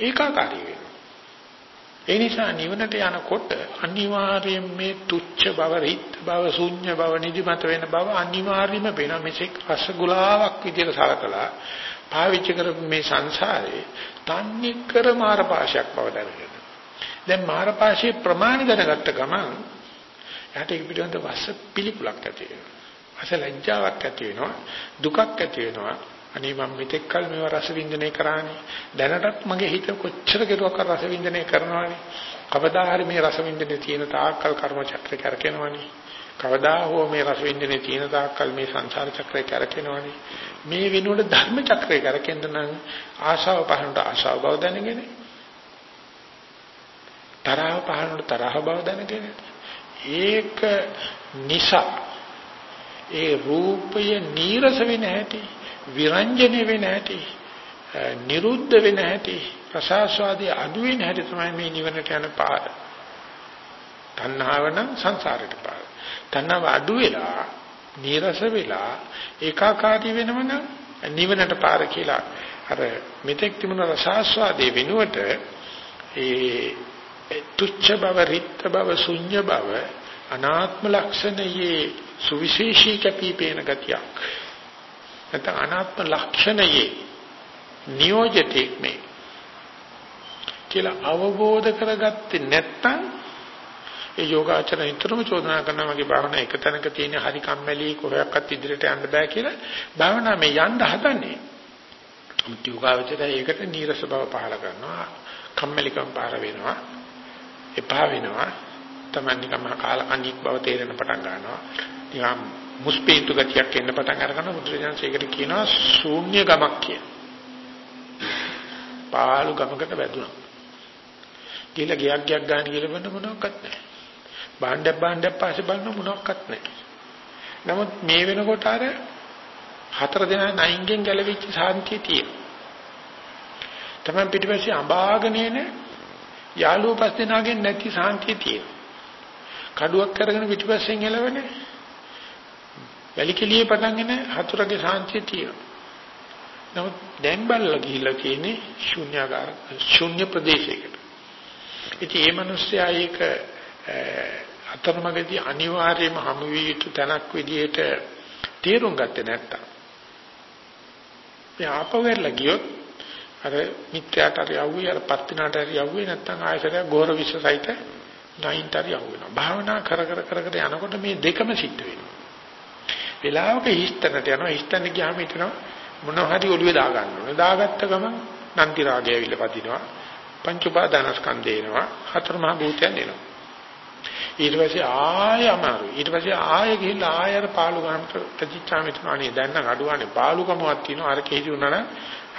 ඒකාකාරී වෙනවා. ඒ නිසා නිවනට යනකොට අනිවාර්යයෙන් මේ තුච්ච බව, රිත් බව, ශුන්‍ය බව, නිදිමත වෙන බව අනිවාර්යයෙන්ම වෙන මෙසෙක් රසගුලාවක් විදිහට සලකලා පාවිච්චි කරපු මේ සංසාරේ තන්නේ කර මාරපාශයක් බව දැනගෙන. දැන් මාරපාශයේ ප්‍රමාණ දැනගත්ත ගමන් යට ඒක පිළිබඳ වස්ස පිළිකුලක් ඇති වෙනවා. වස්ස ලැජ්ජාවක් ඇති වෙනවා. දුකක් ඇති වෙනවා. අනේ මම මෙතෙක් කල මේව රස වින්දනය කරානේ දැනටත් මගේ හිත කොච්චර කෙරුවක් රස වින්දනය කරනවානේ කවදා හරි මේ රස වින්දනයේ තියෙන තාක්කල් කර්ම චක්‍රය කරකිනවනේ කවදා හෝ මේ රස වින්දනයේ තියෙන තාක්කල් මේ සංසාර චක්‍රය කරකිනවනේ මේ වෙනුවට ධර්ම චක්‍රය කරකින්න නම් ආශාව පහනට ආශාව බව දැනගෙන තරහ පහනට තරහ බව දැනගෙන ඒක නිසා ඒ රූපය නීරස වෙන හැටි විරංජන වෙන හැටි නිරුද්ධ වෙන හැටි ප්‍රසාස්වාදී අඩු වෙන හැටි තමයි මේ නිවනට යන පාර. තණ්හාව නම් සංසාරයට පාර. තණ්හාව අඩු වෙලා නීරස වෙලා ඒකාකාරී වෙනම නම් නිවනට පාර කියලා අර මෙතෙක් තිබුණ රසාස්වාදයේ වෙනුවට ඒ තුච්ඡ බව රිත්ත බව ශුන්‍ය බව අනාත්ම ලක්ෂණයේ සුවිශේෂී කැපිපේන ගතියක්. නැත්නම් අනාත්ම ලක්ෂණයේ නියෝජිතෙක් මේ. කියලා අවබෝධ කරගත්තේ නැත්නම් ඒ යෝගාචර නිතරම චෝදනා කරනවා මගේ භාවනා එක තැනක තියෙන හරි කම්මැලි කොහොයක්වත් ඉදිරියට යන්න බෑ කියලා භාවනා මේ යන්න හදන්නේ. යෝගාචරය ඒකට නීරස බව පහල කරනවා කම්මැලිකම් පහල වෙනවා එපා වෙනවා. තමයි නිකම්ම කාල අනික් බව තේරෙන පටන් ගන්නවා නිකම් මුස්පීන්තු ගතියක් එන්න පටන් අරගන්න බුදුරජාණන් ඒකට කියනවා ශූන්‍ය ගමක් කිය. පාළු ගමකට වැදුනා. කියලා ගියක් ගියක් ගන්න කියලා බලන්න මොනවත් නැහැ. භාණ්ඩයක් භාණ්ඩයක් පාසේ බලන මොනවත් නැහැ. නමුත් මේ වෙනකොට අර හතර දෙනා නයින්ගෙන් ගැලවිච්ච සාන්තිය තියෙනවා. තමයි පිටිපස්සේ අඹාගෙන එන යාළුවෝ පස් දෙනාගෙන් නැති සාන්තිය තියෙනවා. කඩුවක් කරගෙන පිටිපස්සෙන් එළවෙන වැලිකෙලියේ පටන්ගෙන හතුරගේ සාන්තිය තියෙනවා. නමුත් දැන් බලලා ගිහිල්ලා තියෙන්නේ ශුන්‍යාකාර ශුන්‍ය ප්‍රදේශයකට. ඉතින් මේ මිනිස්සයා ඒක අතරමඟදී අනිවාර්යයෙන්ම හමු විය යුතු තැනක් විදිහට තේරුම් ගත්තේ නැත්තම් මේ ආපවෙලා ගියොත් අර මිත්‍යාට හරි යවුවේ අර පත්තිනාට හරි යවුවේ නැත්තම් ආයතරය ගෝර විශ්සයිත නයින්ට හරි යවුවෙනවා භාවනා කර කර කර කර යනකොට මේ දෙකම සිද්ධ වෙනවා. වෙලාවක හිස්තැනට යනවා. හිස්තැන ගියාම හිතනවා මොනවා හරි ඔළුවේ දා ගන්න ඕනේ. දාගත්ත ගමන් නන්ති රාගය ඇවිල්ලා පදිනවා. පංච උපාදානස්කන්ධය එනවා. හතර මහ භූතයන් එනවා. ඊට පස්සේ ආය අමාරු ඊට පස්සේ ආය ගිහිල්ලා ආය අර පාළු ගන්නට ප්‍රතිචාම හිතනවානේ දැන් නම් අඩුවානේ. පාළුකමක් තියෙනවා. අර කේජි උනා නම්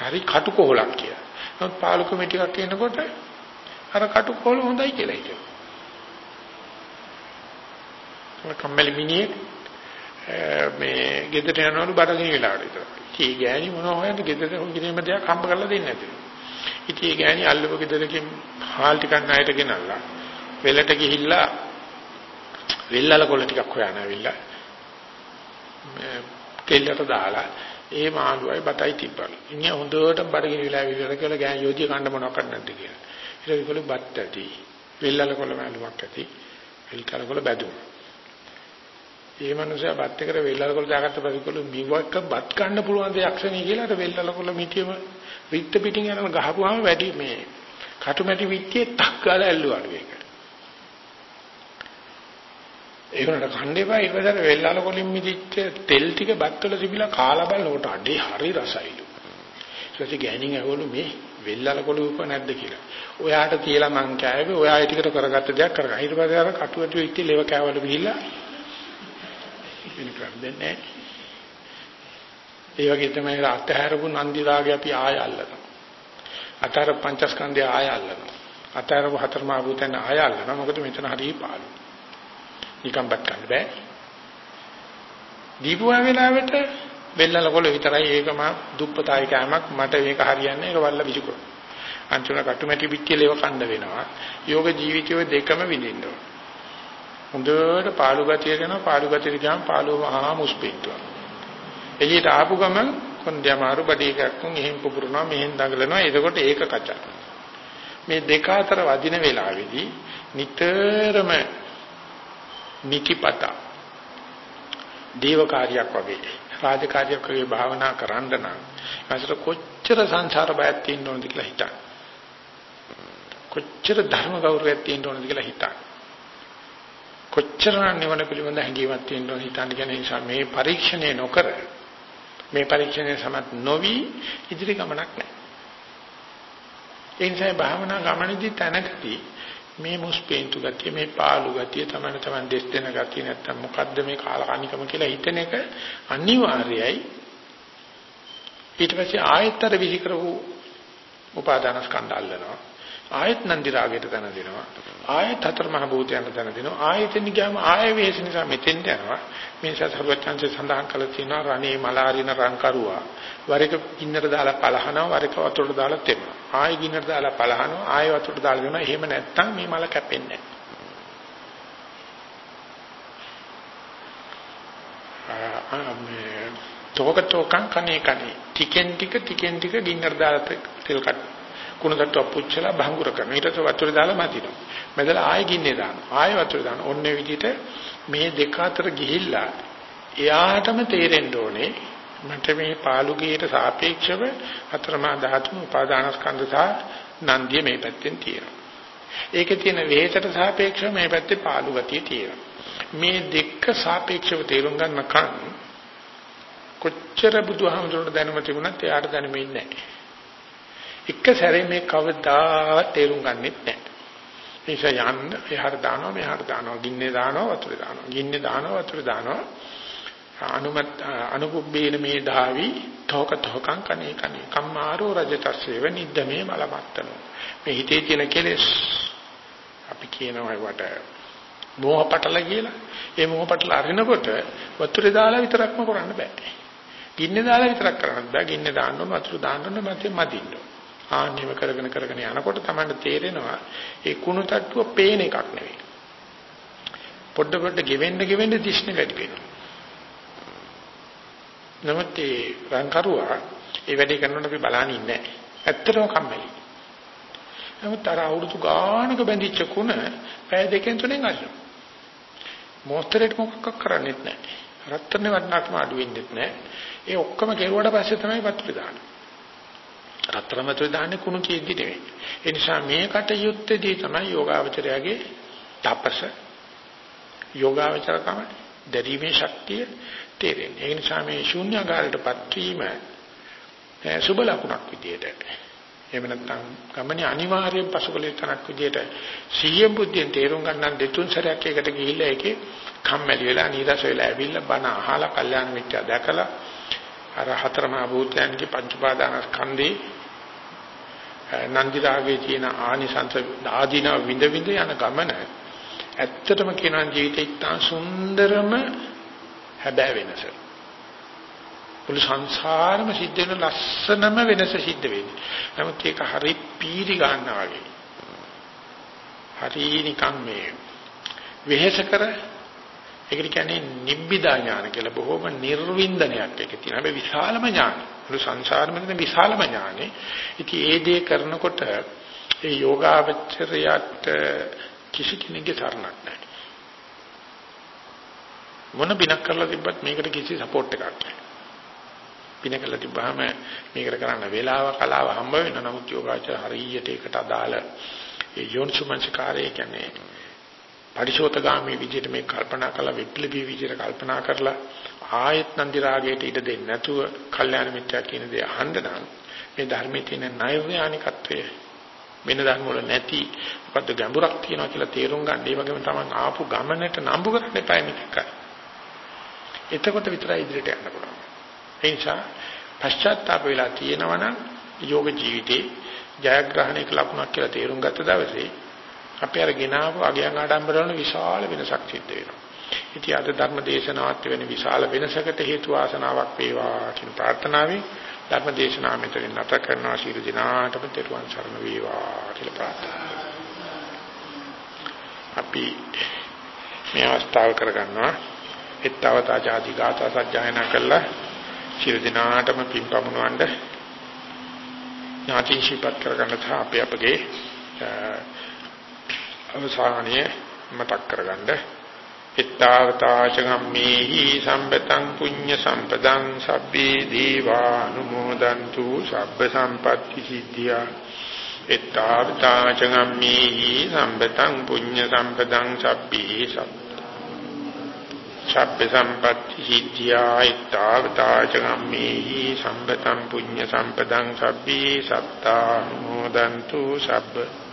හරි කටුකොහලක් කියලා. නමුත් පාළුකම ටිකක් එනකොට අර කටුකොහල හොඳයි කියලා හිතෙනවා. කම්මැලි මිනිහෙක් මේ ගෙදරට යනවලු බඩගිනි වෙලාවට විතර. ඉතින් ඒ ගෑණි මොනවා හොයන්නද ගෙදරට හොගිනේම දෙයක් හම්බ කරලා දෙන්නේ නැතිලු. ඉතින් ඒ ගෑණි අල්ලපු ගෙදරකින් හාල් ටිකක් ණයට ගෙනල්ලා වෙලට ගිහිල්ලා වෙල්ලල කොළ ටිකක් හොයන ඇවිල්ලා කෙල්ලට දාලා ඒ මාළුවයි බතයි තිබ්බලු. ඉන්නේ හොඳට බඩගිනි වෙලා විතර කියලා ගෑන් යෝධිය කන්න මොනවක් නැද්ද කියලා. ඊට ඒකවල බත් ඇති. වෙල්ලල කොළ මෑලුමක් ඇති. වෙල්කල කොළ බැදුණා. ඒ මනුස්සයා බත් එකට වෙල්ලල කොළ දාගත්ත පස්සේ මිවක බත් කන්න පුළුවන් දෙයක් ක්ෂණී කියලා අර වෙල්ලල කොළ මිටියම විත්ත පිටින් යන ගහපුවාම වැඩි මේ කටුමැටි විත්තියේ තක් ගාලා ඇල්ලුවාලු ඒක. ඒක නට කණ්ඩේපා ඊට පස්සේ වෙල්ලාල කොලින් මිදිච්ච තෙල් ටික බත්වල තිබිලා කාලා බලනකොට අඩේ හරි රසයිලු. ඊට ගෑණින් ඇහවලු මේ වෙල්ලාල කොළු උප නැද්ද කියලා. ඔයාට කියලා මං කෑවේ ඔයා ඒ ටිකට කරගත්ත දෙයක් කරගන්න. ඊට පස්සේ අර කටුවටු ඉච්ච ලෙව කෑවලු ගිහිල්ලා වෙන කරන්නේ ඒ වගේ තමයි අත්හැරපු නන්දි රාගය අපි ආය අල්ලනවා. අතර පංචස්කන්ධය ආය අල්ලනවා. අතරව හතරමා භූතයන් ආය අල්ලනවා. මොකද මෙතන හරිය පාළුයි. නිකම්පත් ගන්න බෑ. දීපුවා වෙලාවට බෙල්ලල කොළ විතරයි ඒකම දුප්පතයි කෑමක් මට මේක හරියන්නේ ඒක වල්ල විසිකෝ. අන්තිම කටුමැටි පිටියේ ලේව කන්න වෙනවා. යෝග ජීවිතයේ දෙකම විඳින්න ඕන. හොඳට පාළු ගතිය කරනවා පාළු ගතිය ගියාම පාළුව මහා මුස්පින්තුවා. එළියට ආපු ගමන් කොන්දේ අමාරු බඩේ එකක් උන් එහෙන් පුපුරනවා මෙහෙන් දඟලනවා එතකොට ඒක කචා. මේ දෙක අතර වදින වෙලාවේදී නිතරම නිතිපත දේවකාරියක් වගේ රාජකාරියක් වගේ භාවනා කරන්න නම් ඇසට කොච්චර සංසාර බයක් තියෙන්න ඕනද කියලා හිතන්න. කොච්චර ධර්ම ගෞරවයක් තියෙන්න ඕනද කියලා හිතන්න. කොච්චර නිවන පිළිබඳ හැඟීමක් තියෙන්න ඕනද හිතන්න කියන නිසා මේ පරීක්ෂණය නොකර මේ පරීක්ෂණය සමත් නොවි ඉදිරි ගමනක් නැහැ. ඒ නිසා භාවනා ගමනේදී තැනකදී මේ මුස්පේන්තු ගතිය මේ පාළු ගතිය තමයි තමයි දෙස් දෙන ගතිය නැත්තම් මොකද්ද මේ කාලකන්නිකම කියලා හිතන එක අනිවාර්යයි ඊට පස්සේ ආයතර විහි කරපු උපාදාන ස්කන්ධ අල්ලනවා ආයත් නන්දි රාගයට තන දෙනවා. ආයත් හතර මහ භූතයන්ට තන දෙනවා. ආයතෙන් ගියාම ආය වේස නිසා මෙතෙන්ට යනවා. මේ සතරවචන්සේ සඳහන් කළ තියෙනවා රණේ මලාරින රංකරුවා වරක ගින්නට දාලා පලහනවා වරක වතුරට දාලා තෙමනවා ආය ගින්නට දාලා පලහනවා ආය වතුරට දාලා දෙනවා. එහෙම නැත්තම් මේ මල කැපෙන්නේ නැහැ. තෝක තෝකං කනේ කනේ ටිකෙන් ටික ටිකෙන් ටික ගින්නට දාලා තෙල් කඩ කුණකට පුච්චලා භංගුර කරනවා. ඊට පස්සේ වතුර දාලා මතිනවා මැදලා ආයෙ ගින්නේ දානවා. ආයෙ වතුර දානවා. ඔන්නේ විදිහට මේ දෙක අතර ගිහිල්ලා එයාටම තේරෙන්න ඕනේ මට මේ පාළුගේට සාපේක්ෂව අතරමා ධාතු උපාදානස්කන්ධ සහ නන්දිය මේ පැත්තෙන් තියෙනවා. ඒකේ තියෙන වේතට සාපේක්ෂව මේ පැත්තේ පාළු ගතිය තියෙනවා. මේ දෙක සාපේක්ෂව තේරුම් ගන්නකන් කොච්චර බුදුහාමුදුරට දැනුම තිබුණත් එයාට දැනෙන්නේ නැහැ. එක සැරේ මේ කවදාවත් තේරුම් ගන්නෙත් නැහැ. නිසා යන්න එහාට දානවා මෙහාට දානවා ගින්නේ දානවා වතුරේ දානවා ගින්නේ දානවා වතුරේ දානවා අනුමත් අනුකුබ්බේන මේ ධාවි තෝක තෝකං කනේ කනේ කම්මාරෝ රජතස්සේව නිද්දමේ මලමත්තන මේ හිතේ තියෙන කෙලෙස් අපි කියනවා ඒවට මෝහ පටල කියලා ඒ මෝහ පටල අරිනකොට වතුරේ දාලා විතරක්ම කරන්න බෑ ගින්නේ දාලා විතරක් කරන්න බෑ. ගින්නේ දාන්න ඕන, වතුර දාන්න ඕන, මැදේ මදින්න ඕන. ආන්නේම කරගෙන කරගෙන යනකොට තමයි තේරෙනවා ඒ කුණු තට්ටුව පේන එකක් නෙවෙයි. පොඩ පොඩ ගෙවෙන්න ගෙවෙන්න දිස්නේ වැඩි වෙනවා. නමුත් ඒ රංකරුවා ඒ වැඩේ කරනකොට අපි බලන්නේ නැහැ. ඇත්තටම කම්මැලි. නමුත් අර අවුරුදු ගානක බැඳිච්ච කුණ පැය දෙකෙන් තුනෙන් අල්ලනවා. මොස්තරේට මොකක්ද කරන්නේත් නැහැ. රත්තරනේ වටනක්ම අඩු වෙන්නේත් නැහැ. ඒ ඔක්කොම කෙරුවට පස්සේ තමයි වතුර දාන්නේ. රත්තරන් වතුර දාන්නේ කුණු කීද්දි නෙවෙයි. ඒ නිසා මේ කටයුත්තේදී තමයි යෝගාවචරයාගේ තපස යෝගාවචරකම දැරීමේ ශක්තිය තේරෙන්නේ. ඒ නිසා මේ ශූන්‍යකාරයටපත් වීම සුබ ලකුණක් විදියට එහෙම නැත්නම් ගමනේ අනිවාර්යෙන් පසුකලේ තනක් විදියට සිහිය බුද්ධියෙන් තේරුම් ගන්න දෙතුන් සැරයක් එකට ගිහිල්ලා ඒකේ කම්මැලි වෙලා නීරස වෙලා ඇවිල්ලා බණ අහලා කල්යාණ මිත්‍යා දැකලා අර හතරමහා භූතයන්ගේ පංච උපාදානස්කන්ධේ නන්දි රාගයේ තියෙන ආනිසංස ආදීන විඳ විඳ යන ගමන ඇත්තටම කියනවා ජීවිතේ ඉතා සුන්දරම හැබෑ වෙනස. මුළු සංසාරෙම සිද්ධ වෙන ලස්සනම වෙනස සිද්ධ වෙන්නේ. නමුත් ඒක හරි පීරි ගන්නවා වගේ. හරි නිකන් මේ වෙහෙස කර ඒකට කියන්නේ නිබ්බිදා ඥාන කියලා බොහොම නිර්වින්දනයක් ඒක තියෙන හැබැයි විශාලම ඥාන. මුළු සංසාරෙම තියෙන විශාලම ඥානෙ. ඉතින් ඒ දේ කරනකොට ඒ යෝගාවචරයට කිසි කෙනෙකුගේ තරණක් නැහැ. මොන බිනක් කරලා තිබ්බත් මේකට කිසි සපෝට් එකක් නැහැ. පින කළා තිබ්බහම මේකට කරන්න වේලාව කලාව හම්බ වෙනවා. නමුත් යෝගාචර හරියට ඒකට අදාළ ඒ යෝනිසුමංසකාරය කියන්නේ පරිශෝතගාමී විදිහට මේ කල්පනා කළා විප්ලවී විදිහට කල්පනා කරලා ආයත් නන්දි රාගයට ඉඩ දෙන්නේ නැතුව කල්යාණ මිත්‍යා කියන දේ අහන්න නම් මේ ධර්මයේ තියෙන නෛර්යානිකත්වය වෙන ධර්ම වල නැති මොකද්ද ගැඹුරක් තියෙනවා කියලා තේරුම් ගන්න. ඒ වගේම තමයි ආපු ගමනට නම්බු කරන්න එපා මේක. එතකොට විතරයි ඉදිරියට යන්න පුළුවන්. ඒ නිසා පශ්චාත්තාප වෙලා තියෙනවනම් යෝග ජීවිතේ ජයග්‍රහණයක ලකුණක් කියලා තේරුම් ගත්ත දවසේ අපි අර ගෙනාවු අගයන් ආඩම්බර වල විශාල වෙනසක් සිද්ධ වෙනවා. ඉතින් අද ධර්ම දේශනාවත් වෙන විශාල වෙනසකට හේතු වාසනාවක් වේවා කියන ප්‍රාර්ථනාවෙන් ධර්ම දේශනාව මෙතනින් නැත කරනවා. ශීල දිනාටම තෙරුවන් සරණ වේවා කියලා ප්‍රාර්ථනා. අපි මේ අවස්ථාව කරගන්නවා. එත්තවතා ආදී ගාථා සජ්ජායනා කළා. ශීල දිනාටම පින් පමුණවන්න ඥාති ශීපත් කරගන්න තා අපේ අපගේ අවසානයේ මතක් කරගන්න ittavataචගම්මේහි සම්පතං පුඤ්ඤ සම්පදං සබ්බේ දීවානුමෝදන්තු සබ්බ සම්පatti සිද්ධියා. ittavataචගම්මේහි සම්පතං පුඤ්ඤ සම්පදං සබ්බේ සබ්බ සම්පatti සිද්ධියා. ittavataචගම්මේහි සම්පතං පුඤ්ඤ සම්පදං සබ්බේ සත්තානුමෝදන්තු සබ්බ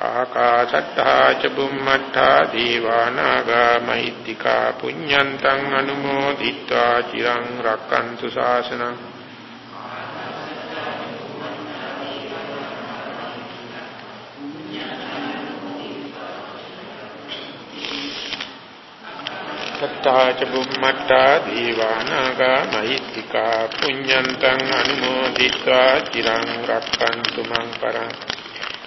ආකාශත්තා ච බුම්මත්තා දීවානාගා මහිත්‍තිකා පුඤ්ඤන්තං අනුමෝදිත්වා චිරං රක්칸තු ශාසනං සත්තා ච බුම්මත්තා දීවානාගා මහිත්‍තිකා පුඤ්ඤන්තං අනුමෝදිත්වා චිරං රක්칸තු මං පරං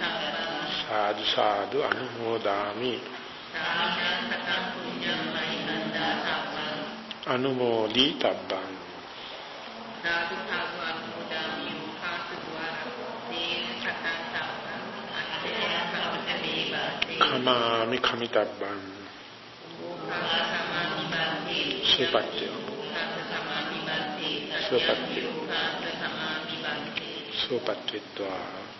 සාදු සාදු අනුමෝදාමි. අනුමෝදි තබ්බං. සාදු සාදු අනුමෝදාමි මුඛාස ద్వාර දේන සතං සම්පං අත්ථේ සමත මේවාසේ කමාමි කමිතබ්බං. මුඛාස සමාධි බන්ති සුපත්‍ය මුඛාස සමාධි බන්ති සුපත්‍ය මුඛාස සමාධි බන්ති සුපත්විත්වා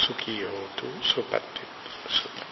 සුඛී හෝතු සුපත්ති සුඛ